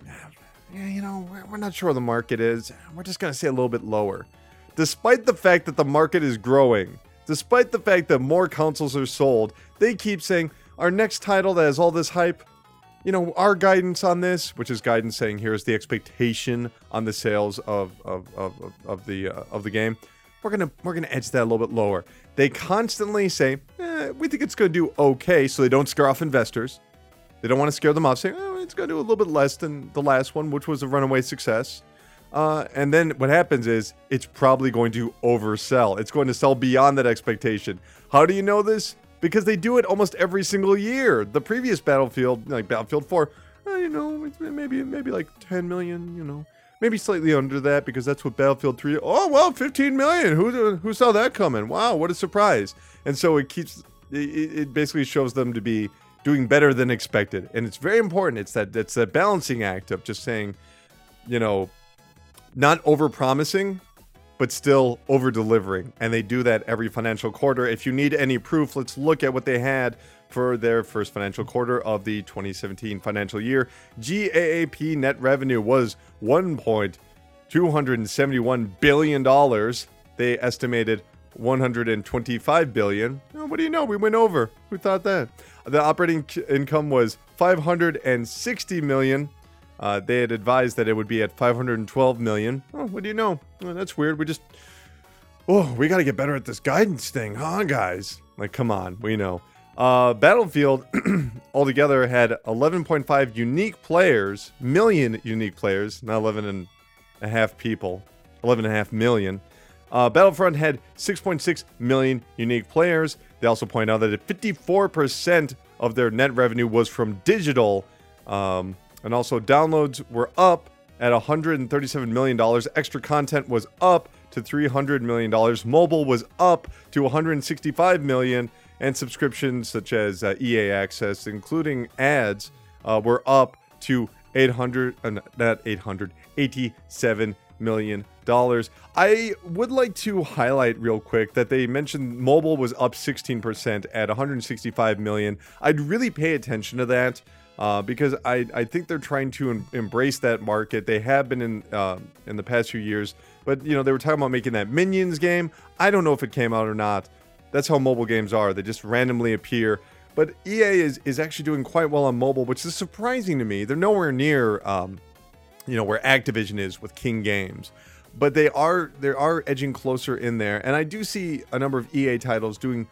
you know, we're, not sure the market is. We're just gonna say a little bit lower. despite the fact that the market is growing, despite the fact that more consoles are sold, they keep saying our next title that has all this hype, you know, our guidance on this, which is guidance saying here's the expectation on the sales of of, of, of the uh, of the game. We're gonna we're gonna edge that a little bit lower. They constantly say, eh, we think it's gonna do okay, so they don't scare off investors. They don't want to scare them off, saying, oh, it's gonna do a little bit less than the last one, which was a runaway success. Uh, and then what happens is it's probably going to oversell. It's going to sell beyond that expectation. How do you know this? Because they do it almost every single year. The previous Battlefield, like Battlefield 4, uh, you know, maybe maybe like 10 million, you know, maybe slightly under that because that's what Battlefield 3. Oh well, 15 million. Who who saw that coming? Wow, what a surprise! And so it keeps it, it basically shows them to be doing better than expected, and it's very important. It's that it's that balancing act of just saying, you know, not over promising, but still over delivering. And they do that every financial quarter. If you need any proof, let's look at what they had for their first financial quarter of the 2017 financial year. GAAP net revenue was 1.271 billion dollars. They estimated 125 billion. What do you know? We went over. Who thought that? The operating income was 560 million. Uh, they had advised that it would be at 512 million. Oh, what do you know? Oh, that's weird. We just, oh, we got to get better at this guidance thing, huh, guys? Like, come on, we know. Uh, Battlefield altogether had 11.5 unique players, million unique players, not 11 and a half people, 11 and a half million. Uh, Battlefront had 6.6 million unique players. They also point out that 54% of their net revenue was from digital. Um, and also, downloads were up at $137 million. Extra content was up to $300 million. Mobile was up to 165 million. And subscriptions such as uh, EA Access, including ads, uh, were up to 800, uh, not 800, 87 million dollars. I would like to highlight real quick that they mentioned mobile was up 16% at 165 million. I'd really pay attention to that uh, because I, I think they're trying to em- embrace that market. They have been in uh, in the past few years, but you know they were talking about making that Minions game. I don't know if it came out or not. That's how mobile games are. They just randomly appear. But EA is is actually doing quite well on mobile, which is surprising to me. They're nowhere near um, you know where Activision is with King Games but they are they are edging closer in there and i do see a number of ea titles doing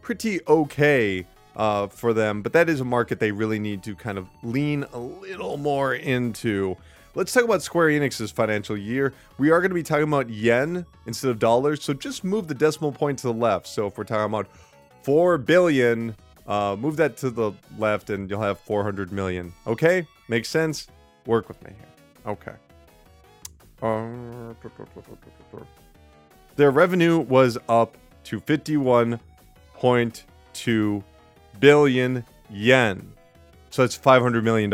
pretty okay uh, for them, but that is a market they really need to kind of lean a little more into. Let's talk about Square Enix's financial year. We are going to be talking about yen instead of dollars, so just move the decimal point to the left. So if we're talking about 4 billion, uh, move that to the left and you'll have 400 million. Okay? Makes sense? Work with me here. Okay. Uh, their revenue was up to 51.2 billion yen. So that's $500 million.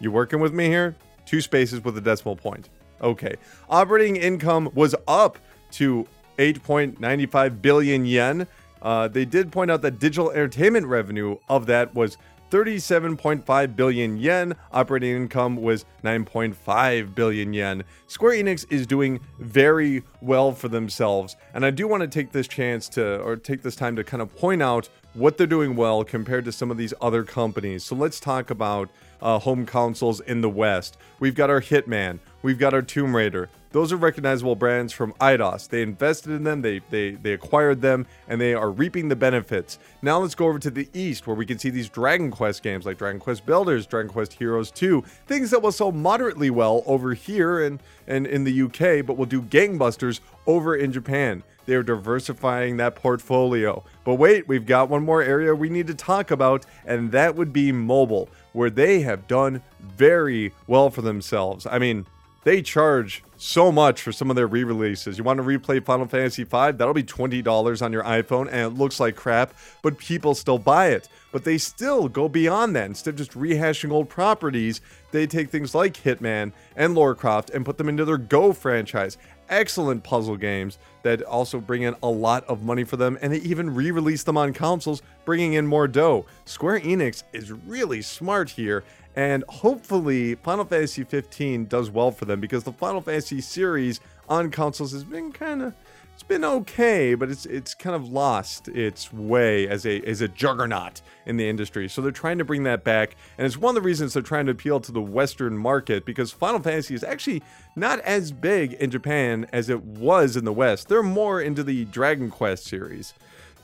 You working with me here? Two spaces with a decimal point. Okay. Operating income was up to 8.95 billion yen. Uh, they did point out that digital entertainment revenue of that was 37.5 billion yen. Operating income was 9.5 billion yen. Square Enix is doing very well for themselves, and I do want to take this chance to, or take this time to kind of point out what they're doing well compared to some of these other companies. So let's talk about uh, home consoles in the West. We've got our Hitman, we've got our Tomb Raider, those are recognizable brands from Eidos. They invested in them, they, they, they acquired them, and they are reaping the benefits. Now let's go over to the East, where we can see these Dragon Quest games like Dragon Quest Builders, Dragon Quest Heroes 2, things that will sell moderately well over here and, and in the UK, but will do gangbusters over in Japan. They are diversifying that portfolio. But wait, we've got one more area we need to talk about, and that would be mobile, where they have done very well for themselves. I mean, they charge so much for some of their re-releases. You want to replay Final Fantasy V? That'll be $20 on your iPhone and it looks like crap, but people still buy it. But they still go beyond that. Instead of just rehashing old properties, they take things like Hitman and Lara Croft and put them into their Go franchise. Excellent puzzle games that also bring in a lot of money for them, and they even re release them on consoles, bringing in more dough. Square Enix is really smart here, and hopefully Final Fantasy 15 does well for them because the Final Fantasy series on consoles has been kind of it's been okay, but it's it's kind of lost its way as a as a juggernaut in the industry. So they're trying to bring that back, and it's one of the reasons they're trying to appeal to the Western market because Final Fantasy is actually not as big in Japan as it was in the West. They're more into the Dragon Quest series.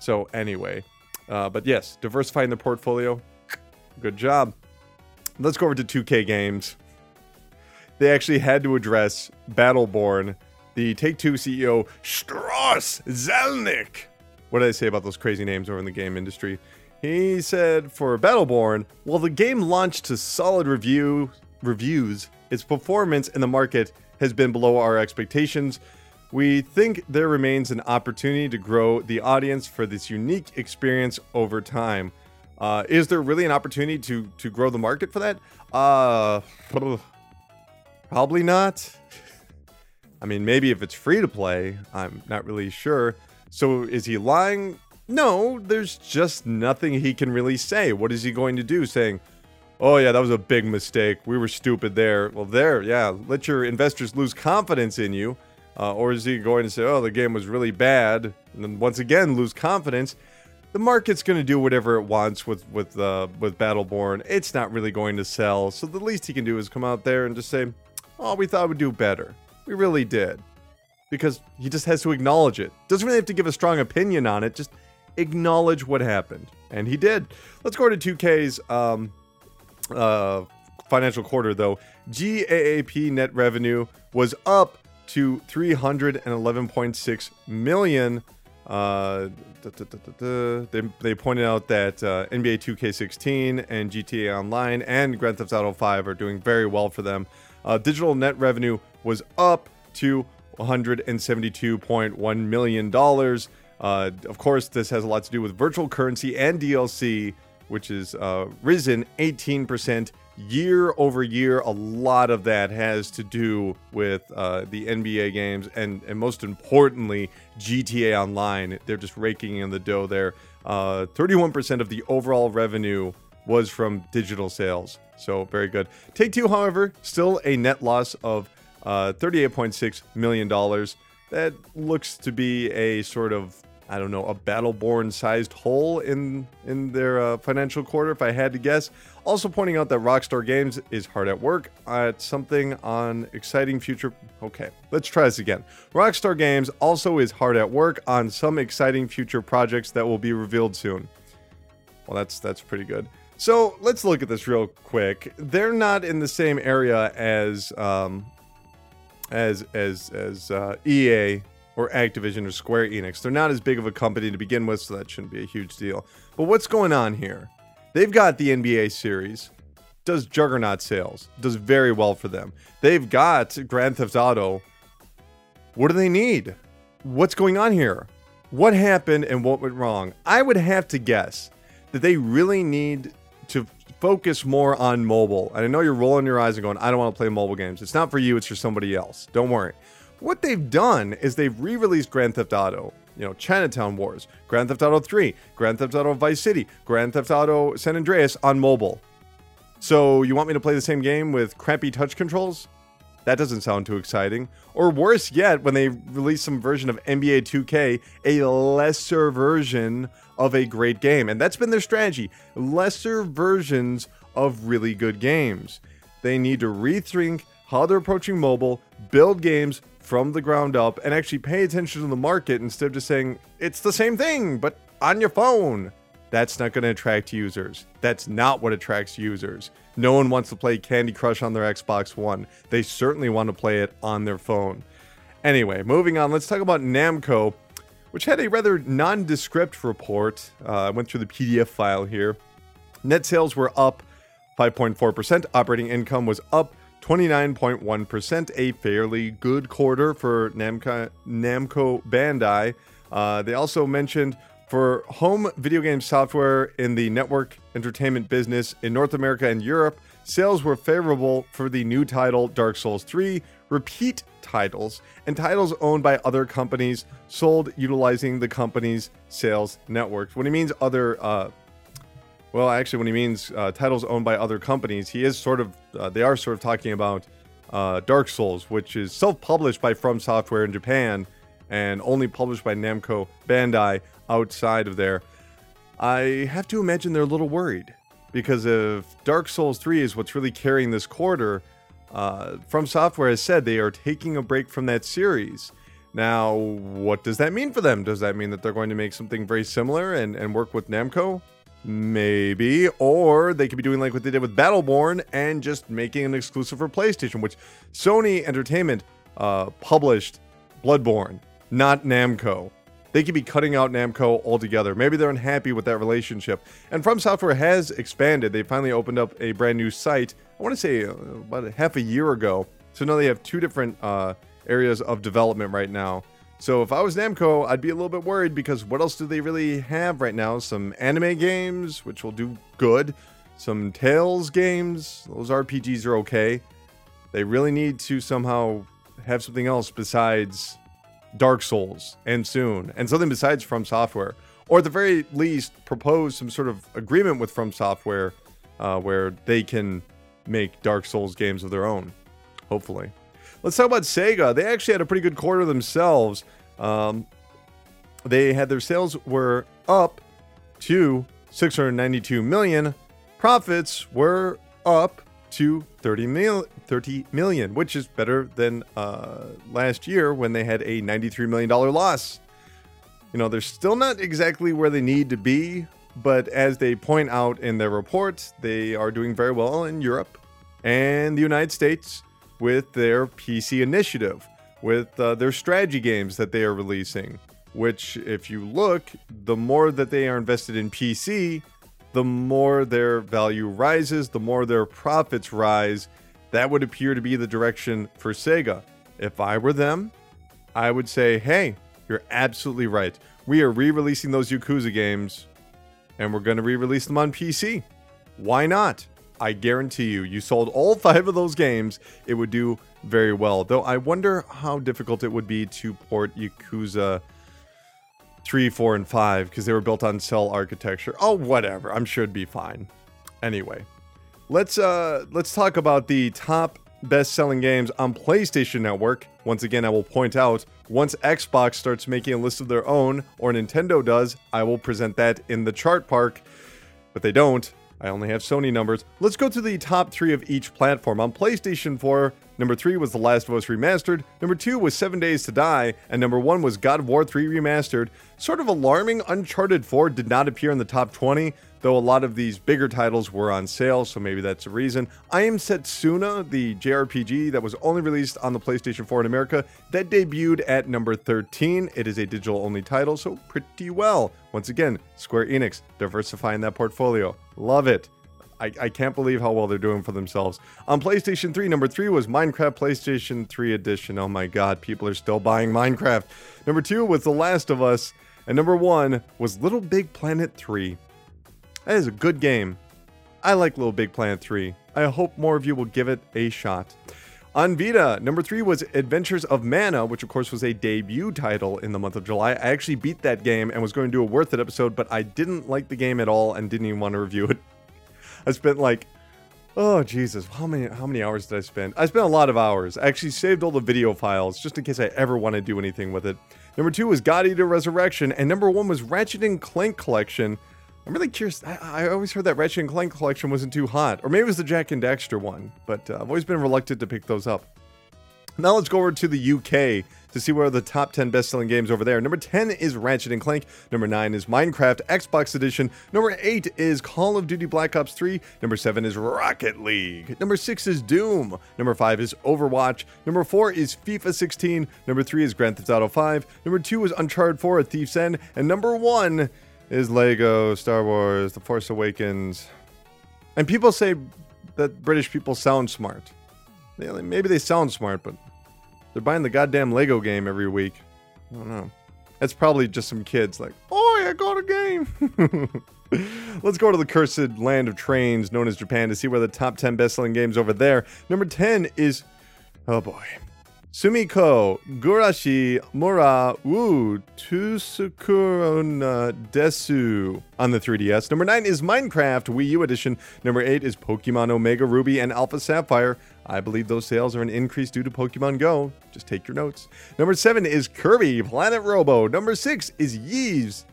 So anyway, uh, but yes, diversifying the portfolio, good job. Let's go over to 2K Games. They actually had to address Battleborn the Take Two CEO Strauss Zelnick. What did I say about those crazy names over in the game industry? He said for Battleborn, while the game launched to solid review reviews, its performance in the market has been below our expectations. We think there remains an opportunity to grow the audience for this unique experience over time. Uh, is there really an opportunity to to grow the market for that? Uh, probably not. I mean, maybe if it's free to play, I'm not really sure. So is he lying? No, there's just nothing he can really say. What is he going to do? Saying, oh, yeah, that was a big mistake. We were stupid there. Well, there, yeah, let your investors lose confidence in you. Uh, or is he going to say, oh, the game was really bad? And then once again, lose confidence? The market's going to do whatever it wants with with uh, with Battleborn. It's not really going to sell. So the least he can do is come out there and just say, "Oh, we thought we'd do better." We really did. Because he just has to acknowledge it. Doesn't really have to give a strong opinion on it, just acknowledge what happened. And he did. Let's go to 2K's um, uh, financial quarter, though. GAAP net revenue was up to 311.6 million. Uh, they, they pointed out that uh, NBA 2K16 and GTA Online and Grand Theft Auto 5 are doing very well for them. Uh, digital net revenue was up to 172.1 million dollars. Uh, of course, this has a lot to do with virtual currency and DLC, which is uh, risen 18% year over year. A lot of that has to do with uh, the NBA games and, and most importantly, GTA Online. They're just raking in the dough there. 31% uh, of the overall revenue was from digital sales. So very good. Take Two, however, still a net loss of uh, $38.6 million. That looks to be a sort of, I don't know, a Battleborn sized hole in, in their uh, financial quarter, if I had to guess. Also pointing out that Rockstar Games is hard at work at something on exciting future. Okay, let's try this again. Rockstar Games also is hard at work on some exciting future projects that will be revealed soon. Well, that's that's pretty good. So let's look at this real quick. They're not in the same area as um, as as as uh, EA or Activision or Square Enix. They're not as big of a company to begin with, so that shouldn't be a huge deal. But what's going on here? They've got the NBA series, does juggernaut sales, does very well for them. They've got Grand Theft Auto. What do they need? What's going on here? What happened and what went wrong? I would have to guess that they really need to focus more on mobile. And I know you're rolling your eyes and going, I don't want to play mobile games. It's not for you, it's for somebody else. Don't worry. What they've done is they've re released Grand Theft Auto, you know, Chinatown Wars, Grand Theft Auto 3, Grand Theft Auto Vice City, Grand Theft Auto San Andreas on mobile. So you want me to play the same game with crappy touch controls? That doesn't sound too exciting. Or worse yet, when they release some version of NBA 2K, a lesser version of a great game. And that's been their strategy lesser versions of really good games. They need to rethink how they're approaching mobile, build games from the ground up, and actually pay attention to the market instead of just saying, it's the same thing, but on your phone. That's not going to attract users. That's not what attracts users. No one wants to play Candy Crush on their Xbox One. They certainly want to play it on their phone. Anyway, moving on, let's talk about Namco which had a rather nondescript report. Uh, I went through the PDF file here. Net sales were up 5.4%, operating income was up 29.1%, a fairly good quarter for Namco, Namco Bandai. Uh, they also mentioned for home video game software in the network entertainment business in North America and Europe, sales were favorable for the new title Dark Souls 3, repeat titles, and titles owned by other companies sold utilizing the company's sales network. What he means other, uh, well, actually, when he means uh, titles owned by other companies, he is sort of, uh, they are sort of talking about uh, Dark Souls, which is self-published by From Software in Japan and only published by Namco Bandai outside of there. I have to imagine they're a little worried because if Dark Souls 3 is what's really carrying this quarter, uh, From Software has said they are taking a break from that series. Now, what does that mean for them? Does that mean that they're going to make something very similar and, and work with Namco? Maybe. Or they could be doing like what they did with Battleborn and just making an exclusive for PlayStation, which Sony Entertainment uh, published Bloodborne, not Namco. They could be cutting out Namco altogether. Maybe they're unhappy with that relationship. And From Software has expanded. They finally opened up a brand new site, I want to say uh, about half a year ago. So now they have two different uh, areas of development right now. So if I was Namco, I'd be a little bit worried because what else do they really have right now? Some anime games, which will do good. Some Tales games, those RPGs are okay. They really need to somehow have something else besides Dark Souls and soon, and something besides From Software, or at the very least, propose some sort of agreement with From Software uh, where they can make Dark Souls games of their own. Hopefully. Let's talk about Sega. They actually had a pretty good quarter themselves. Um, they had their sales were up to 692 million. Profits were up to 30 mil, 30 million, which is better than uh, last year when they had a 93 million dollar loss. You know, they're still not exactly where they need to be, but as they point out in their report, they are doing very well in Europe and the United States with their PC initiative, with uh, their strategy games that they are releasing. Which, if you look, the more that they are invested in PC, the more their value rises, the more their profits rise. That would appear to be the direction for Sega. If I were them, I would say, hey, you're absolutely right. We are re releasing those Yakuza games and we're going to re release them on PC. Why not? I guarantee you, you sold all five of those games, it would do very well. Though I wonder how difficult it would be to port Yakuza 3, 4, and 5 because they were built on cell architecture. Oh, whatever. I'm sure it'd be fine. Anyway, let's uh let's talk about the top best-selling games on PlayStation Network. Once again, I will point out once Xbox starts making a list of their own or Nintendo does, I will present that in the chart park. But they don't. I only have Sony numbers. Let's go to the top three of each platform. On PlayStation 4, number three was The Last of Us Remastered, number two was Seven Days to Die, and number one was God of War 3 Remastered. Sort of alarming, Uncharted 4 did not appear in the top 20, though a lot of these bigger titles were on sale, so maybe that's a reason. I Am Setsuna, the JRPG that was only released on the PlayStation 4 in America, that debuted at number 13. It is a digital only title, so pretty well. Once again, Square Enix diversifying that portfolio. Love it. I, I, can't believe how well they're doing for themselves. On PlayStation 3, number 3 was Minecraft PlayStation 3 Edition. Oh my god, people are still buying Minecraft. Number 2 was The Last of Us. And number 1 was Little Big Planet 3. That is a good game. I like Little Big Planet 3. I hope more of you will give it a shot. On Vita, number three was Adventures of Mana, which of course was a debut title in the month of July. I actually beat that game and was going to do a worth it episode, but I didn't like the game at all and didn't even want to review it. I spent like, oh Jesus, how many how many hours did I spend? I spent a lot of hours. I actually saved all the video files just in case I ever want to do anything with it. Number two was God Eater Resurrection, and number one was Ratchet and Clank Collection. I'm really curious. I, I, always heard that Ratchet and Clank collection wasn't too hot, or maybe it was the Jak and Daxter one. But uh, I've always been reluctant to pick those up. Now let's go over to the UK to see what are the top 10 best-selling games over there. Number 10 is Ratchet and Clank. Number 9 is Minecraft Xbox Edition. Number 8 is Call of Duty Black Ops 3. Number 7 is Rocket League. Number 6 is Doom. Number 5 is Overwatch. Number 4 is FIFA 16. Number 3 is Grand Theft Auto 5. Number 2 is Uncharted 4: A Thief's End. And number 1 is Lego, Star Wars, The Force Awakens. And people say that British people sound smart. Maybe they sound smart, but they're buying the goddamn Lego game every week. I don't know. That's probably just some kids like, oh, I got a game. Let's go to the cursed land of trains known as Japan to see where the top 10 best selling games over there. Number 10 is, oh boy, Sumiko Gurashi Mura Wu Tsukurona Desu on the 3DS. Number 9 is Minecraft Wii U Edition. Number 8 is Pokemon Omega Ruby and Alpha Sapphire. I believe those sales are an increase due to Pokemon Go. Just take your notes. Number 7 is Kirby Planet Robo. Number 6 is Ys.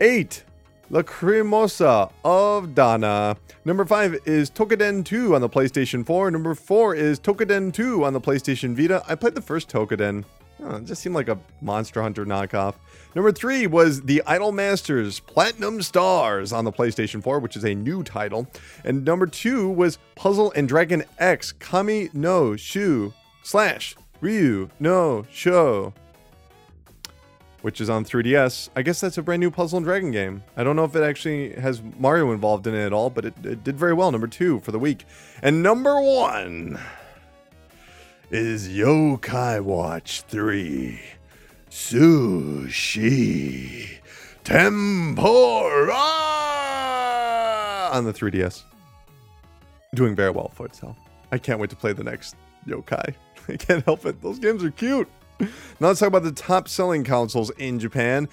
8 Lacrimosa of Dana. Number 5 is Toukiden 2 on the PlayStation 4. Number 4 is Toukiden 2 on the PlayStation Vita. I played the first Toukiden. Oh, it just seemed like a Monster Hunter knockoff. Number 3 was The Idol Masters Platinum Stars on the PlayStation 4, which is a new title. And number 2 was Puzzle and Dragon X Kami no Shu slash Ryu no Sho which is on 3DS. I guess that's a brand new Puzzle and Dragon game. I don't know if it actually has Mario involved in it at all, but it, it did very well. Number two for the week. And number one is Yokai Watch 3 Sushi Tempura on the 3DS. Doing very well for itself. I can't wait to play the next Yokai. I can't help it. Those games are cute. Now let's talk about the top selling consoles in Japan.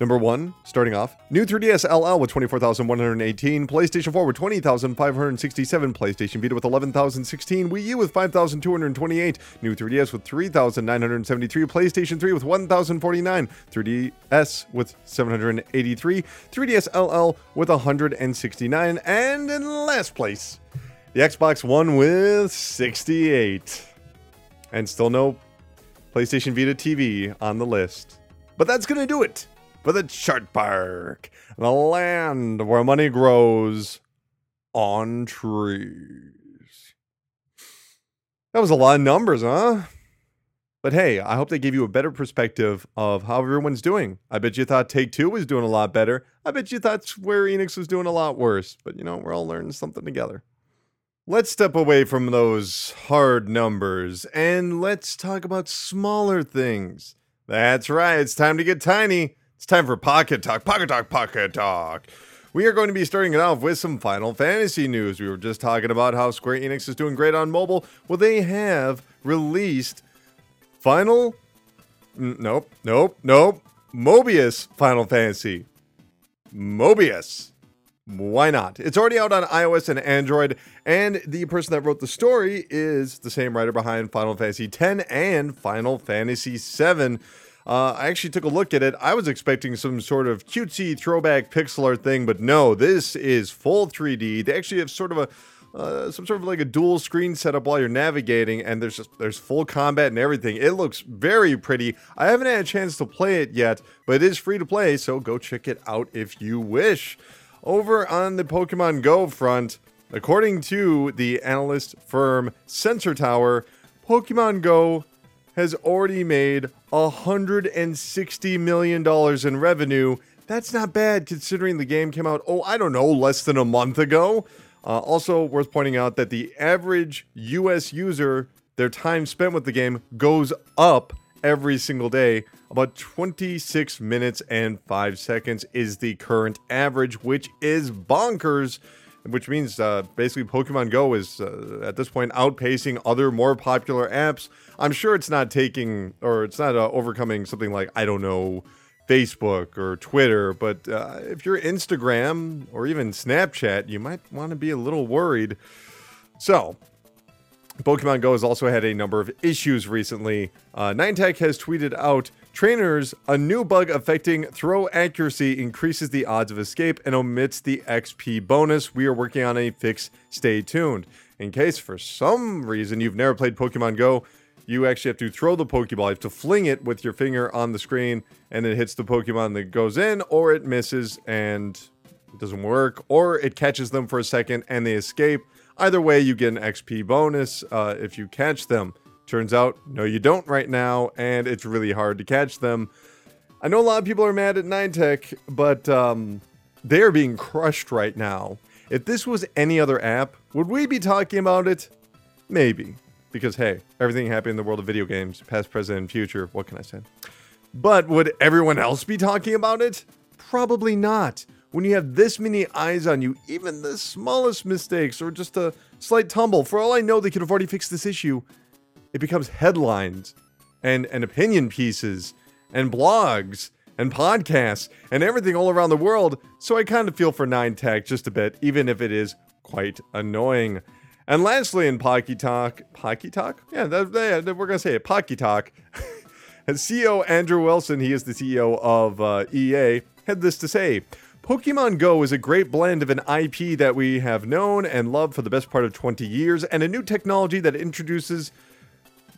Number one, starting off, new 3DS LL with 24,118, PlayStation 4 with 20,567, PlayStation Vita with 11,016, Wii U with 5,228, new 3DS with 3,973, PlayStation 3 with 1,049, 3DS with 783, 3DS LL with 169, and in last place, the Xbox One with 68. And still no PlayStation Vita TV on the list. But that's going to do it for the Chart Park, the land where money grows on trees. That was a lot of numbers, huh? But hey, I hope they gave you a better perspective of how everyone's doing. I bet you thought Take Two was doing a lot better. I bet you thought Square Enix was doing a lot worse. But you know, we're all learning something together. Let's step away from those hard numbers and let's talk about smaller things. That's right, it's time to get tiny. It's time for Pocket Talk, Pocket Talk, Pocket Talk. We are going to be starting it off with some Final Fantasy news. We were just talking about how Square Enix is doing great on mobile. Well, they have released Final. Nope, nope, nope. Mobius Final Fantasy. Mobius. Why not? It's already out on iOS and Android, and the person that wrote the story is the same writer behind Final Fantasy X and Final Fantasy VII. Uh, I actually took a look at it. I was expecting some sort of cutesy throwback pixel art thing, but no, this is full 3D. They actually have sort of a uh, some sort of like a dual screen setup while you're navigating, and there's just there's full combat and everything. It looks very pretty. I haven't had a chance to play it yet, but it is free to play, so go check it out if you wish. Over on the Pokemon Go front, according to the analyst firm Sensor Tower, Pokemon Go has already made $160 million in revenue. That's not bad considering the game came out, oh, I don't know, less than a month ago. Uh, also, worth pointing out that the average US user, their time spent with the game goes up every single day. About 26 minutes and 5 seconds is the current average, which is bonkers. Which means uh, basically Pokemon Go is uh, at this point outpacing other more popular apps. I'm sure it's not taking or it's not uh, overcoming something like, I don't know, Facebook or Twitter, but uh, if you're Instagram or even Snapchat, you might want to be a little worried. So, Pokemon Go has also had a number of issues recently. Uh, Niantic has tweeted out Trainers, a new bug affecting throw accuracy increases the odds of escape and omits the XP bonus. We are working on a fix. Stay tuned. In case for some reason you've never played Pokemon Go, you actually have to throw the Pokeball. You have to fling it with your finger on the screen, and it hits the Pokemon that goes in, or it misses and it doesn't work, or it catches them for a second and they escape. Either way, you get an XP bonus uh, if you catch them. Turns out, no, you don't right now, and it's really hard to catch them. I know a lot of people are mad at Niantic, but um, they are being crushed right now. If this was any other app, would we be talking about it? Maybe. Because, hey, everything happening in the world of video games, past, present, and future, what can I say? But would everyone else be talking about it? Probably not. When you have this many eyes on you, even the smallest mistakes or just a slight tumble, for all I know, they could have already fixed this issue it becomes headlines and, and opinion pieces and blogs and podcasts and everything all around the world. So I kind of feel for Niantic just a bit, even if it is quite annoying. And lastly, in Pocky Talk, Pocky Talk? Yeah, that, that, we're going to say it, Pocky Talk. CEO Andrew Wilson, he is the CEO of uh, EA, had this to say. Pokemon Go is a great blend of an IP that we have known and loved for the best part of 20 years and a new technology that introduces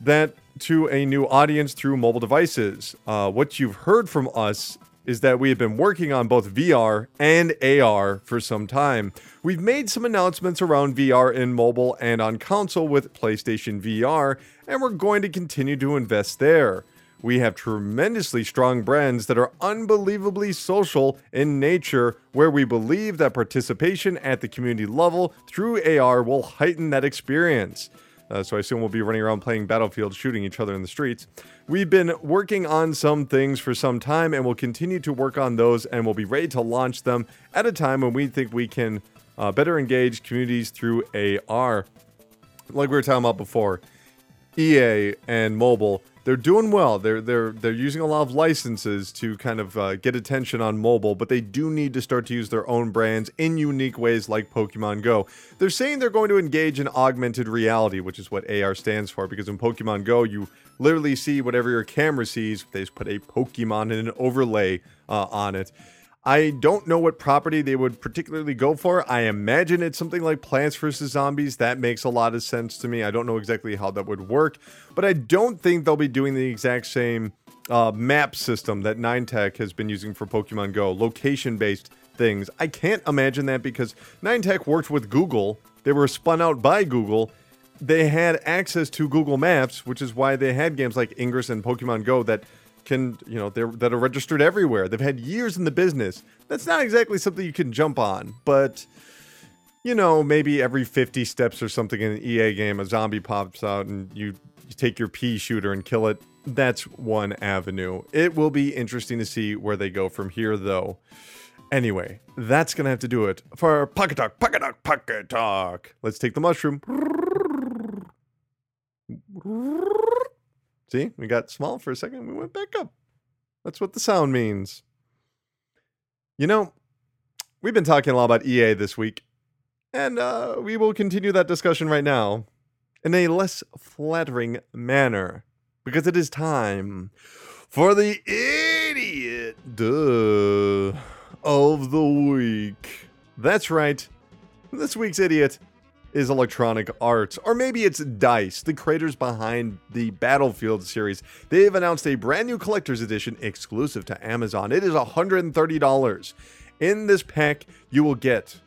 that to a new audience through mobile devices. Uh, what you've heard from us is that we have been working on both VR and AR for some time. We've made some announcements around VR in mobile and on console with PlayStation VR, and we're going to continue to invest there. We have tremendously strong brands that are unbelievably social in nature, where we believe that participation at the community level through AR will heighten that experience. Uh, so I assume we'll be running around playing Battlefield, shooting each other in the streets. We've been working on some things for some time, and we'll continue to work on those, and we'll be ready to launch them at a time when we think we can uh, better engage communities through AR. Like we were talking about before, EA and mobile they're doing well. They're they're they're using a lot of licenses to kind of uh, get attention on mobile, but they do need to start to use their own brands in unique ways like Pokemon Go. They're saying they're going to engage in augmented reality, which is what AR stands for, because in Pokemon Go you literally see whatever your camera sees. They just put a Pokemon and an overlay uh, on it. I don't know what property they would particularly go for. I imagine it's something like Plants vs. Zombies. That makes a lot of sense to me. I don't know exactly how that would work, but I don't think they'll be doing the exact same uh, map system that Niantic has been using for Pokemon Go, location based things. I can't imagine that because Niantic worked with Google, they were spun out by Google. They had access to Google Maps, which is why they had games like Ingress and Pokemon Go that can you know they're that are registered everywhere. They've had years in the business. That's not exactly something you can jump on, but you know maybe every 50 steps or something in an EA game, a zombie pops out and you, you take your pea shooter and kill it. That's one avenue. It will be interesting to see where they go from here, though. Anyway, that's gonna have to do it for Pocket Talk, Pocket Talk, Pocket Talk. Let's take the mushroom. See, we got small for a second. We went back up. That's what the sound means. You know, we've been talking a lot about EA this week, and uh, we will continue that discussion right now in a less flattering manner because it is time for the idiot duh of the week. That's right. This week's idiot is Electronic Arts, or maybe it's DICE, the creators behind the Battlefield series. They've announced a brand new collector's edition exclusive to Amazon. It is $130. In this pack, you will get,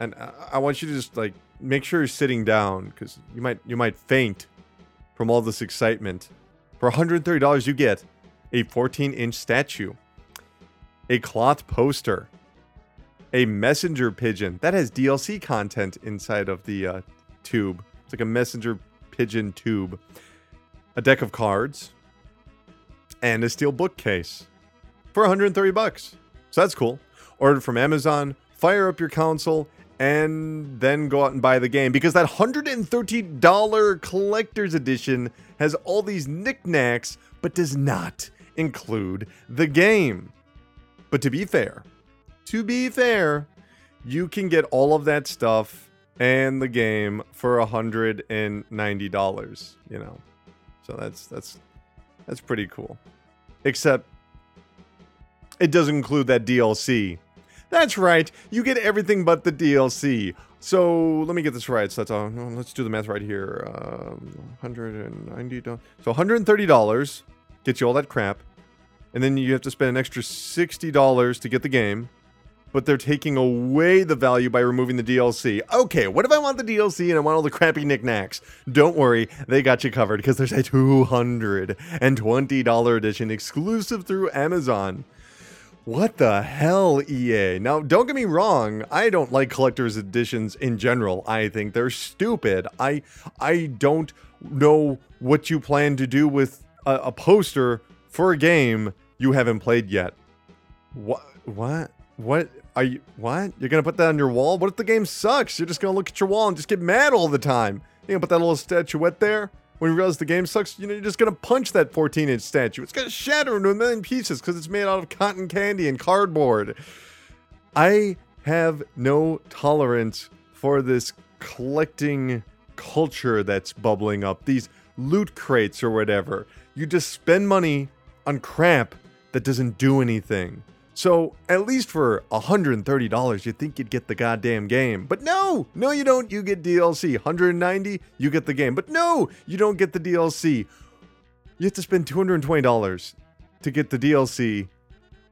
and I want you to just like make sure you're sitting down because you might you might faint from all this excitement. For $130, you get a 14-inch statue, a cloth poster, a messenger pigeon that has DLC content inside of the uh, tube. It's like a messenger pigeon tube, a deck of cards, and a steel bookcase for 130 bucks. So that's cool. Ordered from Amazon. Fire up your console and then go out and buy the game because that $130 collector's edition has all these knickknacks but does not include the game. But to be fair, to be fair, you can get all of that stuff and the game for $190, you know. So that's that's that's pretty cool. Except it doesn't include that DLC. That's right. You get everything but the DLC. So let me get this right. So that's uh, let's do the math right here. Um, 190 So $130 gets you all that crap. And then you have to spend an extra $60 to get the game but they're taking away the value by removing the DLC. Okay, what if I want the DLC and I want all the crappy knickknacks? Don't worry, they got you covered because there's a $220 edition exclusive through Amazon. What the hell, EA? Now, don't get me wrong, I don't like collector's editions in general. I think they're stupid. I I don't know what you plan to do with a, a poster for a game you haven't played yet. What what? What are you? What? You're gonna put that on your wall? What if the game sucks? You're just gonna look at your wall and just get mad all the time. You gonna put that little statuette there? when you realize the game sucks, you know, you're just gonna punch that 14 inch statue. It's gonna shatter into a million pieces because it's made out of cotton candy and cardboard. I have no tolerance for this collecting culture that's bubbling up, these loot crates or whatever. You just spend money on crap that doesn't do anything. So, at least for $130, you'd think you'd get the goddamn game. But no, no, you don't. You get DLC. 190 you get the game. But no, you don't get the DLC. You have to spend $220 to get the DLC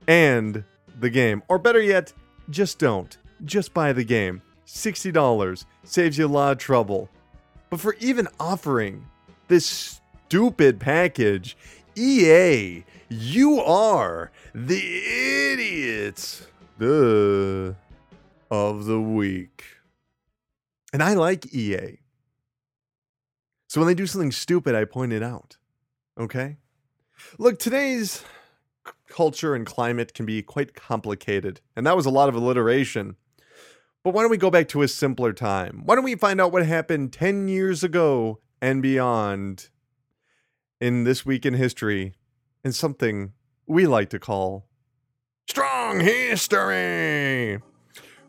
and the game. Or better yet, just don't. Just buy the game. $60 saves you a lot of trouble. But for even offering this stupid package, EA, you are the idiot of the week. And I like EA. So when they do something stupid, I point it out. Okay? Look, today's culture and climate can be quite complicated, and that was a lot of alliteration. But why don't we go back to a simpler time? Why don't we find out what happened 10 years ago and beyond in this week in history in something we like to call Strong History?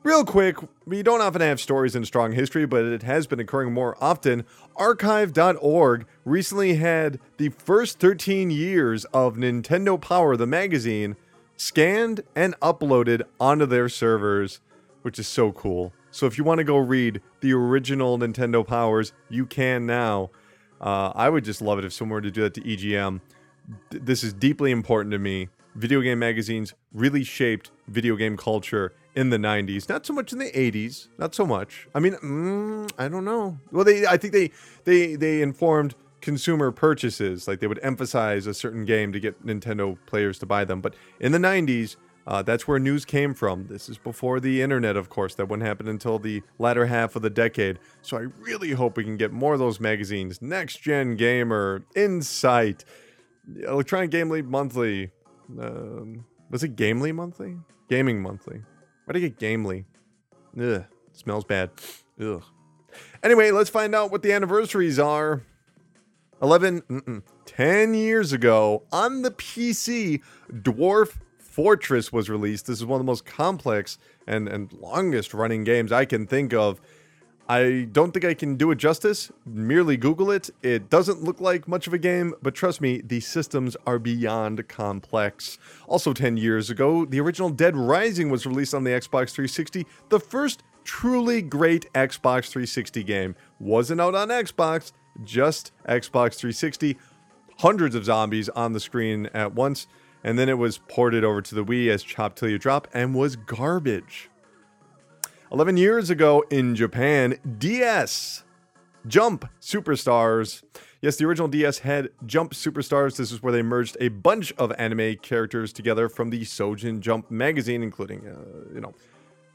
Real quick, we don't often have stories in strong history, but it has been occurring more often. Archive.org recently had the first 13 years of Nintendo Power, the magazine, scanned and uploaded onto their servers, which is so cool. So if you want to go read the original Nintendo Powers, you can now. Uh, I would just love it if someone were to do that to EGM. This is deeply important to me. Video game magazines really shaped video game culture in the 90s not so much in the 80s not so much. I mean mm, i don't know. Well they i think they they they informed consumer purchases. Like they would emphasize a certain game to get nintendo players to buy them. But in the 90s uh, that's where news came from. This is before the internet of course. That wouldn't happen until the latter half of the decade. So i really hope we can get more of those magazines. Next gen gamer insight electronic game league monthly um, was it gamely monthly gaming monthly why do I get gamely? Ugh, smells bad. Ugh. Anyway, let's find out what the anniversaries are. 11, mm-mm, 10 years ago on the PC, Dwarf Fortress was released. This is one of the most complex and, and longest running games I can think of. I don't think I can do it justice. Merely Google it. It doesn't look like much of a game, but trust me, the systems are beyond complex. Also, 10 years ago, the original Dead Rising was released on the Xbox 360, the first truly great Xbox 360 game. Wasn't out on Xbox, just Xbox 360. Hundreds of zombies on the screen at once, and then it was ported over to the Wii as Chop Till You Drop and was garbage. 11 years ago in Japan, DS Jump Superstars. Yes, the original DS had Jump Superstars. This is where they merged a bunch of anime characters together from the Shonen Jump magazine, including, uh, you know,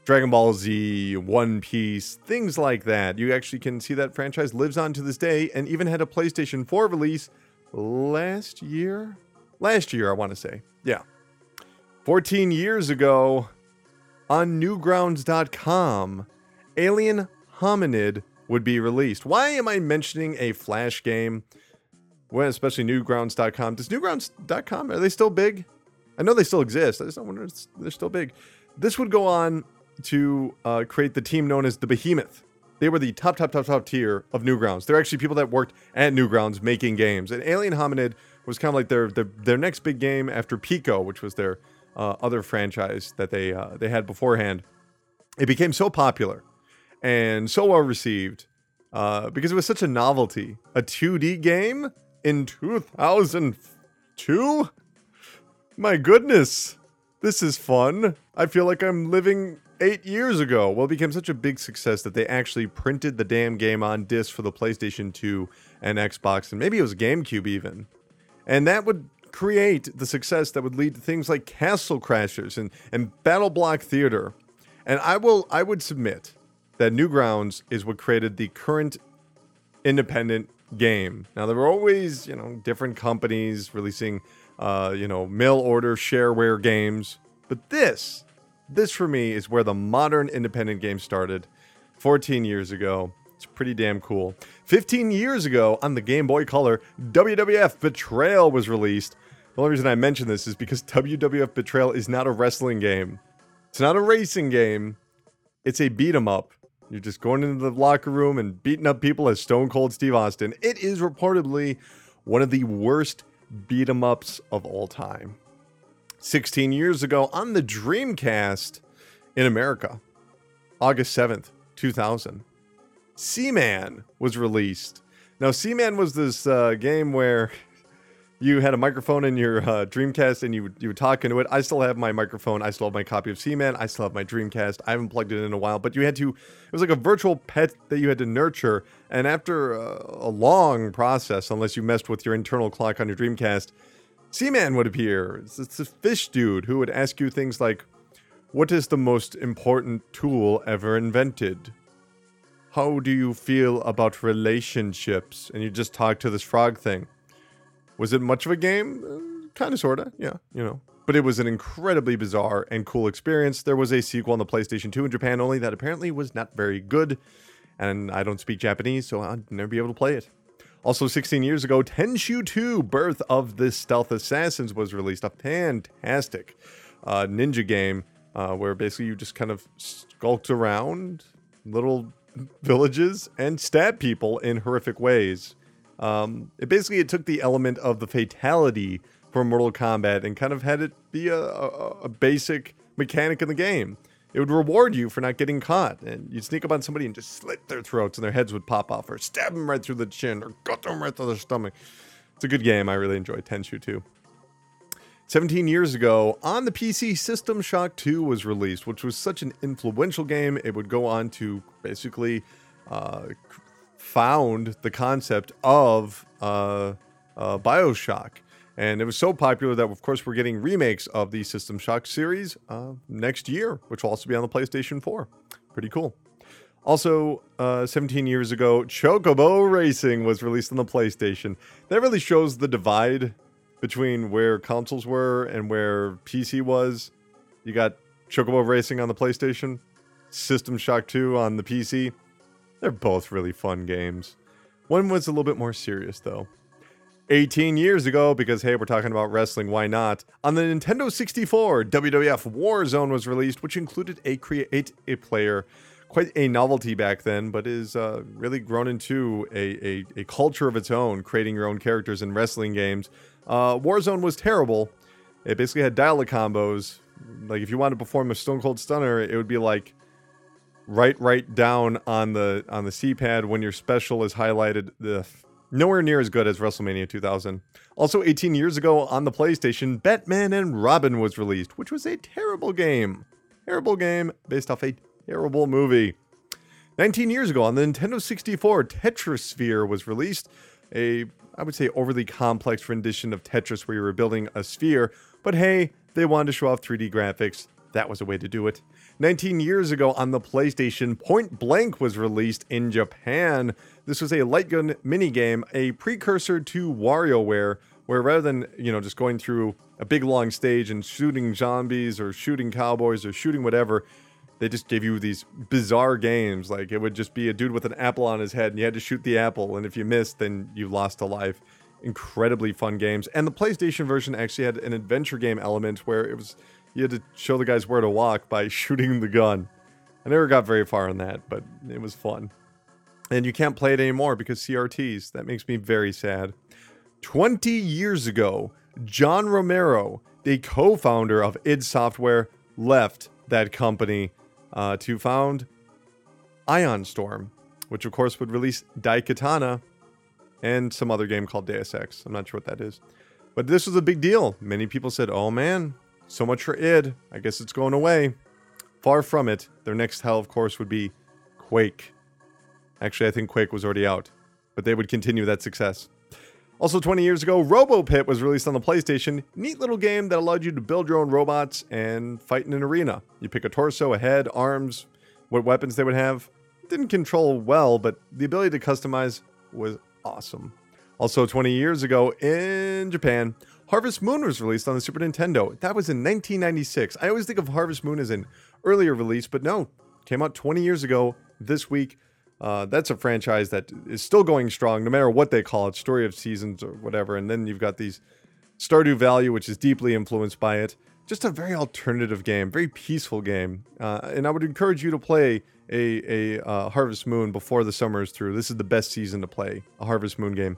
Dragon Ball Z, One Piece, things like that. You actually can see that franchise lives on to this day and even had a PlayStation 4 release last year? Last year, I want to say. Yeah. 14 years ago, on newgrounds.com, Alien Hominid would be released. Why am I mentioning a Flash game? Well, especially newgrounds.com. Does newgrounds.com, are they still big? I know they still exist. I just don't wonder if they're still big. This would go on to uh, create the team known as the Behemoth. They were the top, top, top, top tier of Newgrounds. They're actually people that worked at Newgrounds making games. And Alien Hominid was kind of like their, their their next big game after Pico, which was their uh, other franchise that they uh, they had beforehand. It became so popular and so well received uh, because it was such a novelty. A 2D game in 2002. My goodness, this is fun. I feel like I'm living eight years ago. Well, it became such a big success that they actually printed the damn game on disc for the PlayStation 2 and Xbox, and maybe it was GameCube even. And that would create the success that would lead to things like Castle Crashers and, and Battle Block Theater. And I will I would submit that Newgrounds is what created the current independent game. Now there were always, you know, different companies releasing uh, you know, mail order shareware games. But this, this for me is where the modern independent game started 14 years ago. It's pretty damn cool. 15 years ago on the Game Boy Color, WWF Betrayal was released. The only reason I mention this is because WWF Betrayal is not a wrestling game. It's not a racing game. It's a beat 'em up. You're just going into the locker room and beating up people as Stone Cold Steve Austin. It is reportedly one of the worst beat 'em ups of all time. 16 years ago on the Dreamcast in America, August 7th, 2000, Seaman was released. Now, Seaman was this uh, game where you had a microphone in your uh, Dreamcast and you would, you would talk into it. I still have my microphone. I still have my copy of Seaman. I still have my Dreamcast. I haven't plugged it in a while, but you had to, it was like a virtual pet that you had to nurture. And after a, a long process, unless you messed with your internal clock on your Dreamcast, Seaman would appear. It's, it's a fish dude who would ask you things like, What is the most important tool ever invented? How do you feel about relationships? And you just talk to this frog thing. Was it much of a game? Uh, kind of, sort of, yeah, you know. But it was an incredibly bizarre and cool experience. There was a sequel on the PlayStation 2 in Japan only that apparently was not very good. And I don't speak Japanese, so I'd never be able to play it. Also, 16 years ago, Tenchu 2 Birth of the Stealth Assassins was released. A fantastic uh, ninja game uh, where basically you just kind of skulked around little villages and stab people in horrific ways. Um, it basically it took the element of the fatality from Mortal Kombat and kind of had it be a, a, a basic mechanic in the game. It would reward you for not getting caught, and you'd sneak up on somebody and just slit their throats, and their heads would pop off, or stab them right through the chin, or cut them right through the stomach. It's a good game. I really enjoyed Tenchu 2. 17 years ago, on the PC, System Shock 2 was released, which was such an influential game. It would go on to basically uh, found the concept of uh, uh, Bioshock. And it was so popular that, of course, we're getting remakes of the System Shock series uh, next year, which will also be on the PlayStation 4. Pretty cool. Also, uh, 17 years ago, Chocobo Racing was released on the PlayStation. That really shows the divide between where consoles were and where PC was. You got Chocobo Racing on the PlayStation, System Shock 2 on the PC. They're both really fun games. One was a little bit more serious, though. 18 years ago, because hey, we're talking about wrestling, why not? On the Nintendo 64, WWF Warzone was released, which included a create a player. Quite a novelty back then, but is uh, really grown into a, a, a, culture of its own, creating your own characters in wrestling games. Uh, Warzone was terrible. It basically had dial combos. Like if you wanted to perform a Stone Cold Stunner, it would be like right right down on the on the C-pad when your special is highlighted. The nowhere near as good as WrestleMania 2000. Also, 18 years ago on the PlayStation, Batman and Robin was released, which was a terrible game. Terrible game based off a terrible movie. 19 years ago on the Nintendo 64, Tetrisphere was released, a I would say overly complex rendition of Tetris where you were building a sphere, but hey, they wanted to show off 3D graphics. That was a way to do it. 19 years ago on the PlayStation, Point Blank was released in Japan. This was a light gun minigame, a precursor to WarioWare, where rather than, you know, just going through a big long stage and shooting zombies or shooting cowboys or shooting whatever, they just gave you these bizarre games. Like it would just be a dude with an apple on his head and you had to shoot the apple, and if you missed, then you lost a life. Incredibly fun games. And the PlayStation version actually had an adventure game element where it was you had to show the guys where to walk by shooting the gun. I never got very far on that, but it was fun. And you can't play it anymore because CRTs. That makes me very sad. 20 years ago, John Romero, the co founder of id Software, left that company uh, to found Ion Storm, which of course would release Daikatana and some other game called Deus Ex. I'm not sure what that is. But this was a big deal. Many people said, oh man, so much for id. I guess it's going away. Far from it. Their next hell, of course, would be Quake. Actually, I think Quake was already out, but they would continue that success. Also, 20 years ago, RoboPit was released on the PlayStation. Neat little game that allowed you to build your own robots and fight in an arena. You pick a torso, a head, arms, what weapons they would have. Didn't control well, but the ability to customize was awesome. Also, 20 years ago in Japan, Harvest Moon was released on the Super Nintendo. That was in 1996. I always think of Harvest Moon as an earlier release, but no, came out 20 years ago this week. Uh, that's a franchise that is still going strong, no matter what they call it, Story of Seasons or whatever. And then you've got these Stardew Valley, which is deeply influenced by it. Just a very alternative game, very peaceful game. Uh, and I would encourage you to play a, a uh, Harvest Moon before the summer is through. This is the best season to play a Harvest Moon game.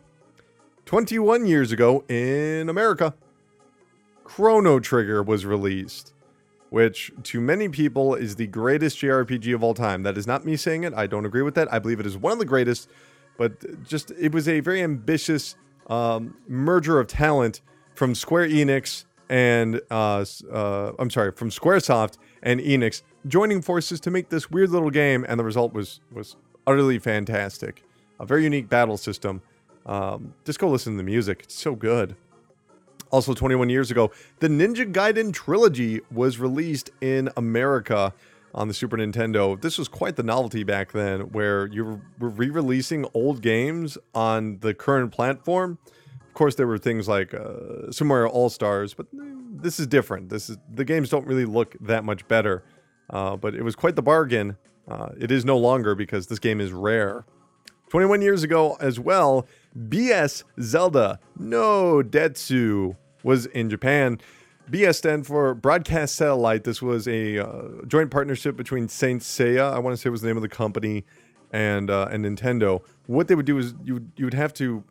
21 years ago in America, Chrono Trigger was released, which to many people is the greatest JRPG of all time. That is not me saying it. I don't agree with that. I believe it is one of the greatest, but just it was a very ambitious um, merger of talent from Square Enix and uh, uh, I'm sorry, from SquareSoft and Enix joining forces to make this weird little game, and the result was was utterly fantastic. A very unique battle system. Um, just go listen to the music; it's so good. Also, 21 years ago, the Ninja Gaiden trilogy was released in America on the Super Nintendo. This was quite the novelty back then, where you were re-releasing old games on the current platform Of course, there were things like uh, Super Mario All Stars, but this is different. This is the games don't really look that much better. Uh, but it was quite the bargain. Uh, it is no longer because this game is rare. 21 years ago as well, BS Zelda No Detsu was in Japan. BS stand for Broadcast Satellite. This was a uh, joint partnership between Saint Seiya, I want to say was the name of the company, and uh, and Nintendo. What they would do is you you would have to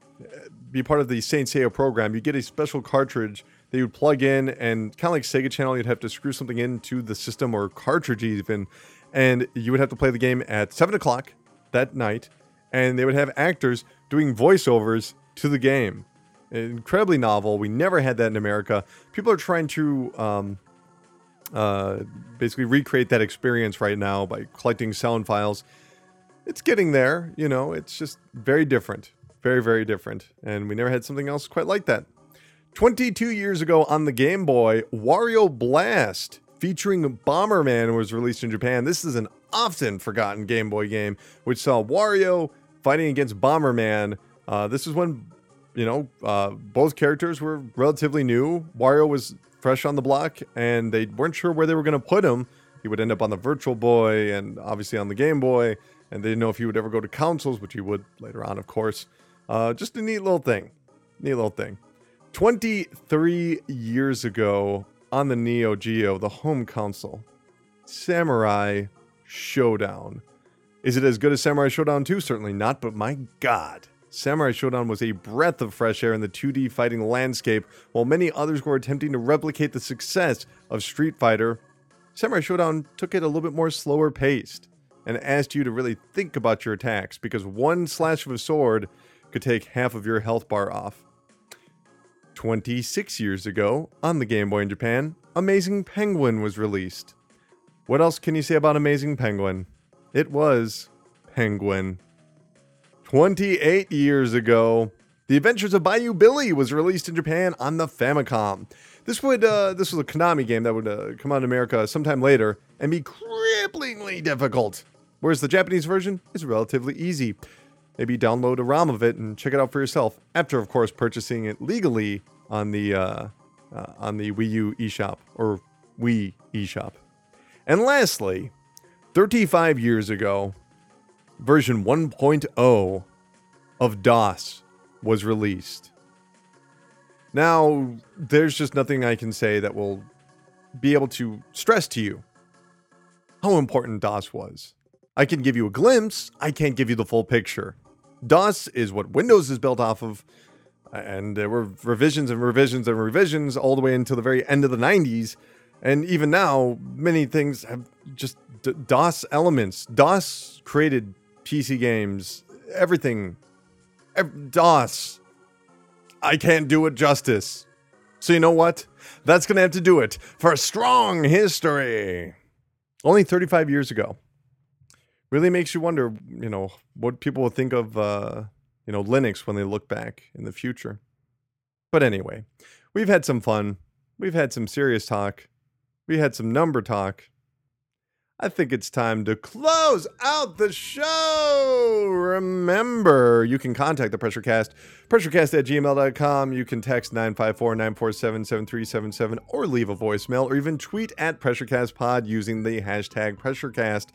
be part of the Saint Seiya program, you get a special cartridge that you would plug in, and kind of like Sega Channel, you'd have to screw something into the system or cartridge even, and you would have to play the game at seven o'clock that night, and they would have actors doing voiceovers to the game. Incredibly novel. We never had that in America. People are trying to um, uh, basically recreate that experience right now by collecting sound files. It's getting there, you know. It's just very different. Very, very different. And we never had something else quite like that. 22 years ago on the Game Boy, Wario Blast featuring Bomberman was released in Japan. This is an often forgotten Game Boy game, which saw Wario fighting against Bomberman. Uh, this is when, you know, uh, both characters were relatively new. Wario was fresh on the block, and they weren't sure where they were going to put him. He would end up on the Virtual Boy and obviously on the Game Boy, and they didn't know if he would ever go to consoles, which he would later on, of course. Uh, just a neat little thing. Neat little thing. 23 years ago on the Neo Geo, the home console, Samurai Shodown. Is it as good as Samurai Shodown 2? Certainly not, but my god. Samurai Shodown was a breath of fresh air in the 2D fighting landscape, while many others were attempting to replicate the success of Street Fighter. Samurai Shodown took it a little bit more slower paced and asked you to really think about your attacks because one slash of a sword could take half of your health bar off. 26 years ago, on the Game Boy in Japan, Amazing Penguin was released. What else can you say about Amazing Penguin? It was Penguin. 28 years ago, The Adventures of Bayou Billy was released in Japan on the Famicom. This would uh, this was a Konami game that would uh, come out in America sometime later and be cripplingly difficult. Whereas the Japanese version is relatively easy maybe download a ROM of it and check it out for yourself. After, of course, purchasing it legally on the uh, uh, on the Wii U eShop or Wii eShop. And lastly, 35 years ago, version 1.0 of DOS was released. Now, there's just nothing I can say that will be able to stress to you how important DOS was. I can give you a glimpse, I can't give you the full picture. DOS is what Windows is built off of. And there were revisions and revisions and revisions all the way until the very end of the 90s. And even now, many things have just D- DOS elements. DOS created PC games, everything. Ev- DOS. I can't do it justice. So, you know what? That's going to have to do it for a strong history. Only 35 years ago really makes you wonder, you know, what people will think of, uh, you know, Linux when they look back in the future. But anyway, we've had some fun. We've had some serious talk. We had some number talk. I think it's time to close out the show. Remember, you can contact the Pressurecast, pressurecast at gmail.com. You can text 954 947 7377 or leave a voicemail or even tweet at PressurecastPod using the hashtag PressureCast.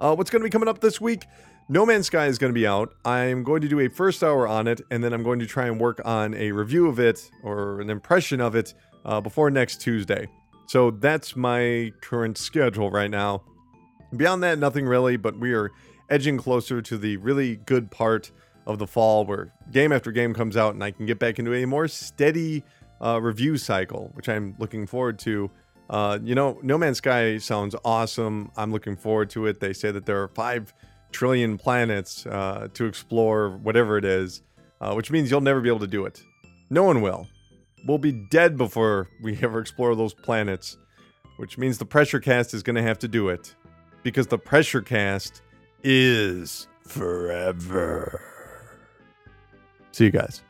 Uh, what's going to be coming up this week? No Man's Sky is going to be out. I'm going to do a first hour on it, and then I'm going to try and work on a review of it or an impression of it uh, before next Tuesday. So that's my current schedule right now. Beyond that, nothing really, but we are edging closer to the really good part of the fall where game after game comes out and I can get back into a more steady uh, review cycle, which I'm looking forward to. Uh, you know, No Man's Sky sounds awesome. I'm looking forward to it. They say that there are five trillion planets uh, to explore, whatever it is, uh, which means you'll never be able to do it. No one will. We'll be dead before we ever explore those planets, which means the pressure cast is going to have to do it because the pressure cast is forever. See you guys.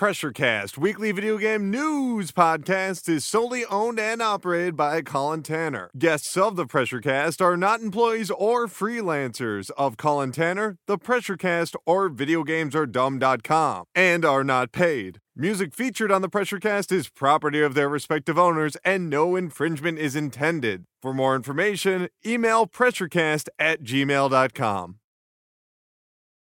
PressureCast, weekly video game news podcast, is solely owned and operated by Colin Tanner. Guests of the PressureCast are not employees or freelancers of Colin Tanner, the PressureCast, or VideoGamesAreDumb.com, and are not paid. Music featured on the PressureCast is property of their respective owners, and no infringement is intended. For more information, email pressurecast at gmail.com.